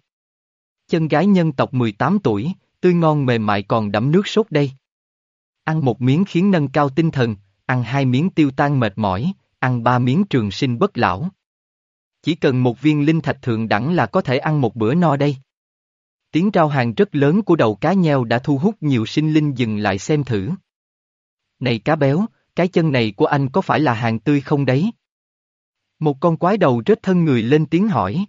Chân gái nhân tộc 18 tuổi, tươi ngon mềm mại còn đẫm nước sốt đây. Ăn một miếng khiến nâng cao tinh thần, ăn hai miếng tiêu tan mệt mỏi, ăn ba miếng trường sinh bất lão. Chỉ cần một viên linh thạch thượng đẳng là có thể ăn một bữa no đây. Tiếng rao hàng rất lớn của đầu cá nheo đã thu hút nhiều sinh linh dừng lại xem thử. Này cá béo, cái chân này của anh có phải là hàng tươi không đấy? Một con quái đầu rết thân người lên tiếng hỏi.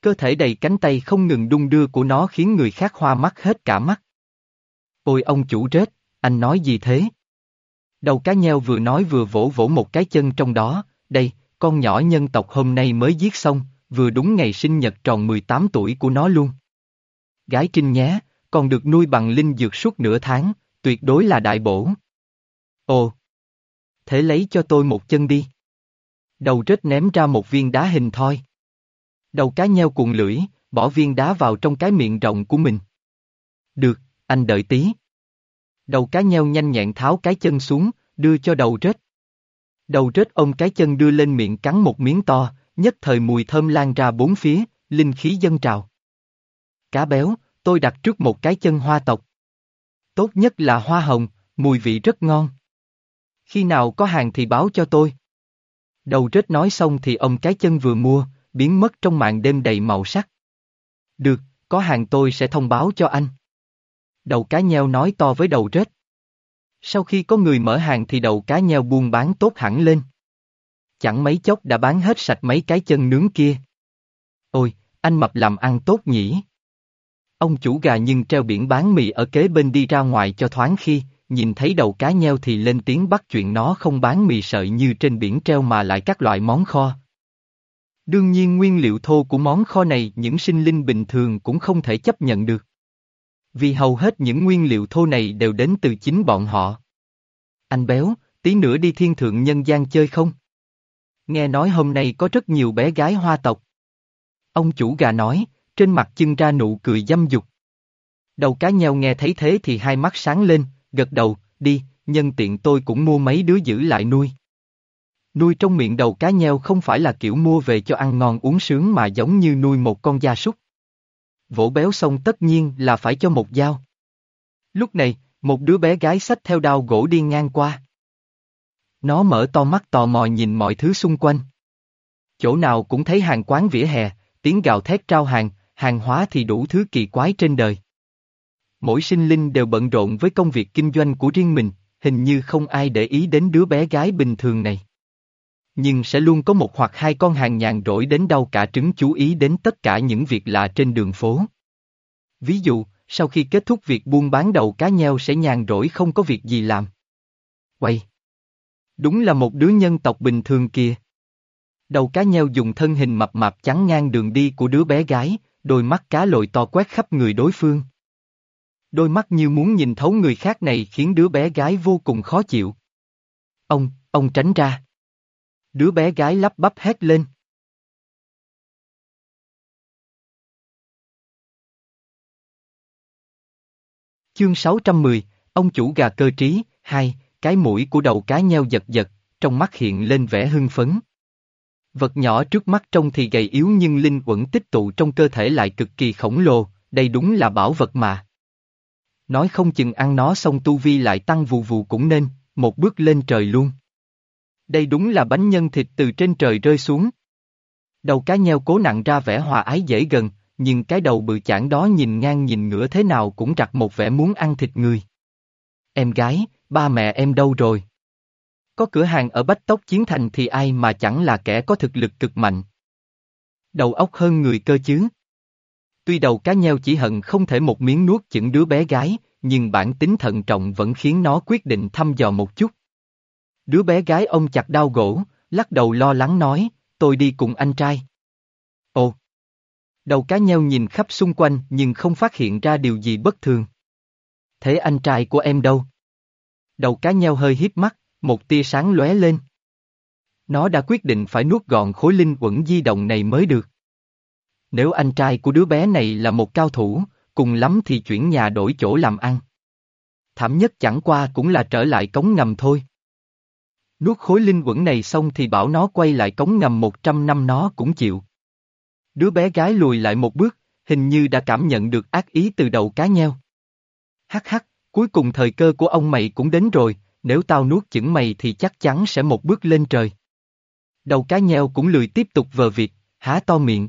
Cơ thể đầy cánh tay không ngừng đung đưa của nó khiến người khác hoa mắt hết cả mắt. Ôi ông chủ rết, anh nói gì thế? Đầu cá nheo vừa nói vừa vỗ vỗ một cái chân trong đó, đây, con nhỏ nhân tộc hôm nay mới giết xong, vừa đúng ngày sinh nhật tròn 18 tuổi của nó luôn. Gái trinh nhé, còn được nuôi bằng linh dược suốt nửa tháng, tuyệt đối là đại bổ. Ồ! Thế lấy cho tôi một chân đi. Đầu rết ném ra một viên đá hình thoi. Đầu cá nheo cuộn lưỡi, bỏ viên đá vào trong cái miệng rộng của mình. Được, anh đợi tí. Đầu cá nheo nhanh nhẹn tháo cái chân xuống, đưa cho đầu rết. Đầu rết ôm cái chân đưa lên miệng cắn một miếng to, nhất thời mùi thơm lan ra bốn phía, linh khí dân trào. Cá béo, tôi đặt trước một cái chân hoa tộc. Tốt nhất là hoa hồng, mùi vị rất ngon. Khi nào có hàng thì báo cho tôi. Đầu rết nói xong thì ông cái chân vừa mua, biến mất trong màn đêm đầy màu sắc. Được, có hàng tôi sẽ thông báo cho anh. Đầu cá nheo nói to với đầu rết. Sau khi có người mở hàng thì đầu cá nheo buôn bán tốt hẳn lên. Chẳng mấy chốc đã bán hết sạch mấy cái chân nướng kia. Ôi, anh mập làm ăn tốt nhỉ. Ông chủ gà nhưng treo biển bán mì ở kế bên đi ra ngoài cho thoáng khi, nhìn thấy đầu cá nheo thì lên tiếng bắt chuyện nó không bán mì sợi như trên biển treo mà lại các loại món kho. Đương nhiên nguyên liệu thô của món kho này những sinh linh bình thường cũng không thể chấp nhận được. Vì hầu hết những nguyên liệu thô này đều đến từ chính bọn họ. Anh béo, tí nữa đi thiên thượng nhân gian chơi không? Nghe nói hôm nay có rất nhiều bé gái hoa tộc. Ông chủ gà nói, trên mặt chưng ra nụ cười dâm dục. Đầu cá nheo nghe thấy thế thì hai mắt sáng lên, gật đầu, đi, nhân tiện tôi cũng mua mấy đứa giữ lại nuôi. Nuôi trong miệng đầu cá nheo không phải là kiểu mua về cho ăn ngon uống sướng mà giống như nuôi một con gia súc. Vỗ béo xong tất nhiên là phải cho một dao. Lúc này, một đứa bé gái xách theo đao gỗ đi ngang qua. Nó mở to mắt tò mò nhìn mọi thứ xung quanh. Chỗ nào cũng thấy hàng quán vỉa hè, tiếng gào thét trao hàng, hàng hóa thì đủ thứ kỳ quái trên đời. Mỗi sinh linh đều bận rộn với công việc kinh doanh của riêng mình, hình như không ai để ý đến đứa bé gái bình thường này. Nhưng sẽ luôn có một hoặc hai con hàng nhàn rỗi đến đâu cả trứng chú ý đến tất cả những việc lạ trên đường phố. Ví dụ, sau khi kết thúc việc buôn bán đầu cá nheo sẽ nhàn rỗi không có việc gì làm. Quay! Đúng là một đứa nhân tộc bình thường kìa. Đầu cá nheo dùng thân hình mập mạp chắn ngang đường đi của đứa bé gái, đôi mắt cá lội to quét khắp người đối phương. Đôi mắt như muốn nhìn thấu người khác này khiến đứa bé gái vô cùng khó chịu. Ông, ông tránh ra. Đứa bé gái lắp bắp hét lên. Chương 610, ông chủ gà cơ trí, hai, cái mũi của đầu cá nheo giật giật, trong mắt hiện lên vẻ hưng phấn. Vật nhỏ trước mắt trông thì gầy yếu nhưng linh quẩn tích tụ trong cơ thể lại cực kỳ khổng lồ, đây đúng là bảo vật mà. Nói không chừng ăn nó xong tu vi lại tăng vù vù cũng nên, một bước lên trời luôn. Đây đúng là bánh nhân thịt từ trên trời rơi xuống. Đầu cá nheo cố nặng ra vẻ hòa ái dễ gần, nhưng cái đầu bự chản đó nhìn ngang nhìn ngửa thế nào cũng rặt một vẻ muốn ăn thịt người. Em gái, ba mẹ em đâu rồi? Có cửa hàng ở Bách Tốc Chiến Thành thì ai mà chẳng là kẻ có thực lực cực mạnh. Đầu óc hơn người cơ chứ. Tuy đầu cá nheo chỉ hận không thể một miếng nuốt chửng đứa bé gái, nhưng bản tính thận trọng vẫn khiến nó quyết định thăm dò một chút. Đứa bé gái ông chặt đau gỗ, lắc đầu lo lắng nói, tôi đi cùng anh trai. Ồ! Đầu cá nheo nhìn khắp xung quanh nhưng không phát hiện ra điều gì bất thường. Thế anh trai của em đâu? Đầu cá nheo hơi hiếp mắt, một tia sáng lóe lên. Nó đã quyết định phải nuốt gọn khối linh quẩn di động này mới được. Nếu anh trai của đứa bé này là một cao thủ, cùng lắm thì chuyển nhà đổi chỗ làm ăn. Thảm nhất chẳng qua cũng là trở lại cống ngầm thôi. Nuốt khối linh quẩn này xong thì bảo nó quay lại cống ngầm 100 năm nó cũng chịu. Đứa bé gái lùi lại một bước, hình như đã cảm nhận được ác ý từ đầu cá nheo. Hắc hắc, cuối cùng thời cơ của ông mày cũng đến rồi, nếu tao nuốt chửng mày thì chắc chắn sẽ một bước lên trời. Đầu cá nheo cũng lười tiếp tục vờ việc, há to miệng.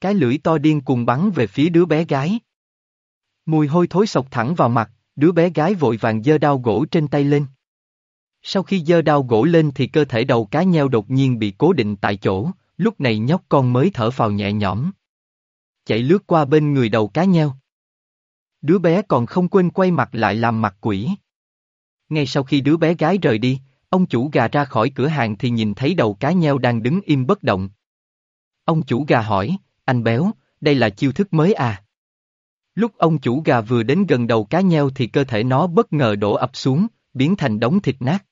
Cái lưỡi to điên cuồng bắn về phía đứa bé gái. Mùi hôi thối sộc thẳng vào mặt, đứa bé gái vội vàng giơ đao gỗ trên tay lên. Sau khi giơ đao gỗ lên thì cơ thể đầu cá nheo đột nhiên bị cố định tại chỗ, lúc này nhóc con mới thở phào nhẹ nhõm. Chạy lướt qua bên người đầu cá nheo. Đứa bé còn không quên quay mặt lại làm mặt quỷ. Ngay sau khi đứa bé gái rời đi, ông chủ gà ra khỏi cửa hàng thì nhìn thấy đầu cá nheo đang đứng im bất động. Ông chủ gà hỏi, anh béo, đây là chiêu thức mới à? Lúc ông chủ gà vừa đến gần đầu cá nheo thì cơ thể nó bất ngờ đổ ập xuống, biến thành đống thịt nát.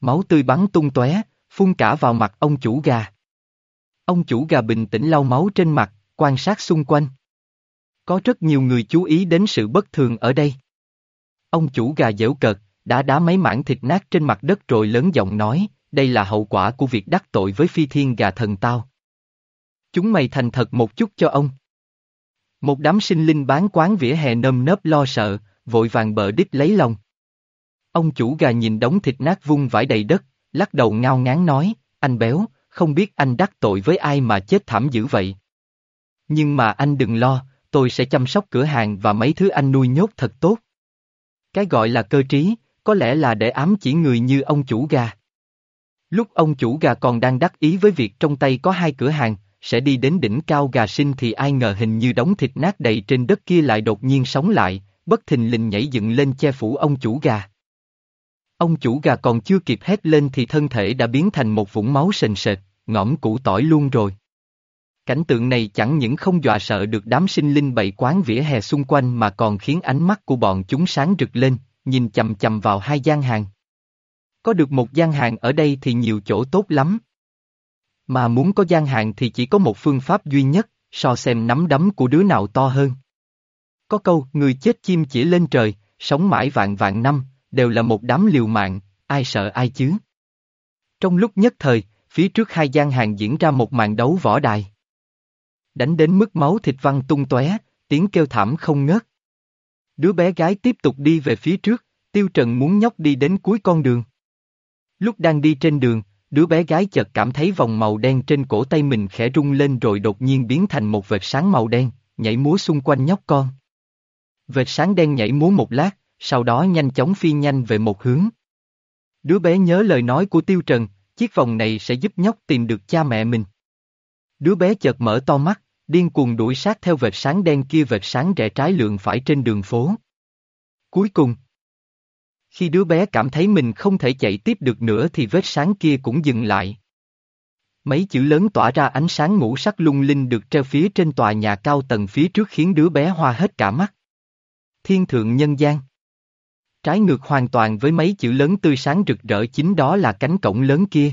Máu tươi bắn tung tóe, phun cả vào mặt ông chủ gà. Ông chủ gà bình tĩnh lau máu trên mặt, quan sát xung quanh. Có rất nhiều người chú ý đến sự bất thường ở đây. Ông chủ gà dễu cợt, đã đá mấy mảng thịt nát trên mặt đất rồi lớn giọng nói, đây là hậu quả của việc đắc tội với phi thiên gà thần tao. Chúng mày thành thật một chút cho ông. Một đám sinh linh bán quán vỉa hè nơm nớp lo sợ, vội vàng bợ đít lấy lòng. Ông chủ gà nhìn đống thịt nát vung vãi đầy đất, lắc đầu ngao ngán nói, anh béo, không biết anh đắc tội với ai mà chết thảm dữ vậy. Nhưng mà anh đừng lo, tôi sẽ chăm sóc cửa hàng và mấy thứ anh nuôi nhốt thật tốt. Cái gọi là cơ trí, có lẽ là để ám chỉ người như ông chủ gà. Lúc ông chủ gà còn đang đắc ý với việc trong tay có hai cửa hàng, sẽ đi đến đỉnh cao gà sinh thì ai ngờ hình như đống thịt nát đầy trên đất kia lại đột nhiên sống lại, bất thình lình nhảy dựng lên che phủ ông chủ gà. Ông chủ gà còn chưa kịp hét lên thì thân thể đã biến thành một vũng máu sền sệt, ngõm củ tỏi luôn rồi. Cảnh tượng này chẳng những không dọa sợ được đám sinh linh bậy quán vỉa hè xung quanh mà còn khiến ánh mắt của bọn chúng sáng rực lên, nhìn chầm chầm vào hai gian hàng. Có được một gian hàng ở đây thì nhiều chỗ tốt lắm. Mà muốn có gian hàng thì chỉ có một phương pháp duy nhất, so xem nắm đấm của đứa nào to hơn. Có câu, người chết chim chỉ lên trời, sống mãi vạn vạn năm, đều là một đám liều mạng, ai sợ ai chứ. Trong lúc nhất thời, phía trước hai gian hàng diễn ra một màn đấu võ đài. Đánh đến mức máu thịt văng tung tóe, tiếng kêu thảm không ngớt. Đứa bé gái tiếp tục đi về phía trước, Tiêu Trần muốn nhóc đi đến cuối con đường. Lúc đang đi trên đường, đứa bé gái chợt cảm thấy vòng màu đen trên cổ tay mình khẽ rung lên rồi đột nhiên biến thành một vệt sáng màu đen, nhảy múa xung quanh nhóc con. Vệt sáng đen nhảy múa một lát, sau đó nhanh chóng phi nhanh về một hướng. Đứa bé nhớ lời nói của Tiêu Trần, chiếc vòng này sẽ giúp nhóc tìm được cha mẹ mình. Đứa bé chợt mở to mắt, điên cuồng đuổi sát theo vệt sáng đen kia vệt sáng rẽ trái lượng phải trên đường phố. Cuối cùng, khi đứa bé cảm thấy mình không thể chạy tiếp được nữa thì vết sáng kia cũng dừng lại. Mấy chữ lớn tỏa ra ánh sáng ngũ sắc lung linh được treo phía trên tòa nhà cao tầng phía trước khiến đứa bé hoa hết cả mắt. Thiên thượng nhân gian. Trái ngược hoàn toàn với mấy chữ lớn tươi sáng rực rỡ chính đó là cánh cổng lớn kia.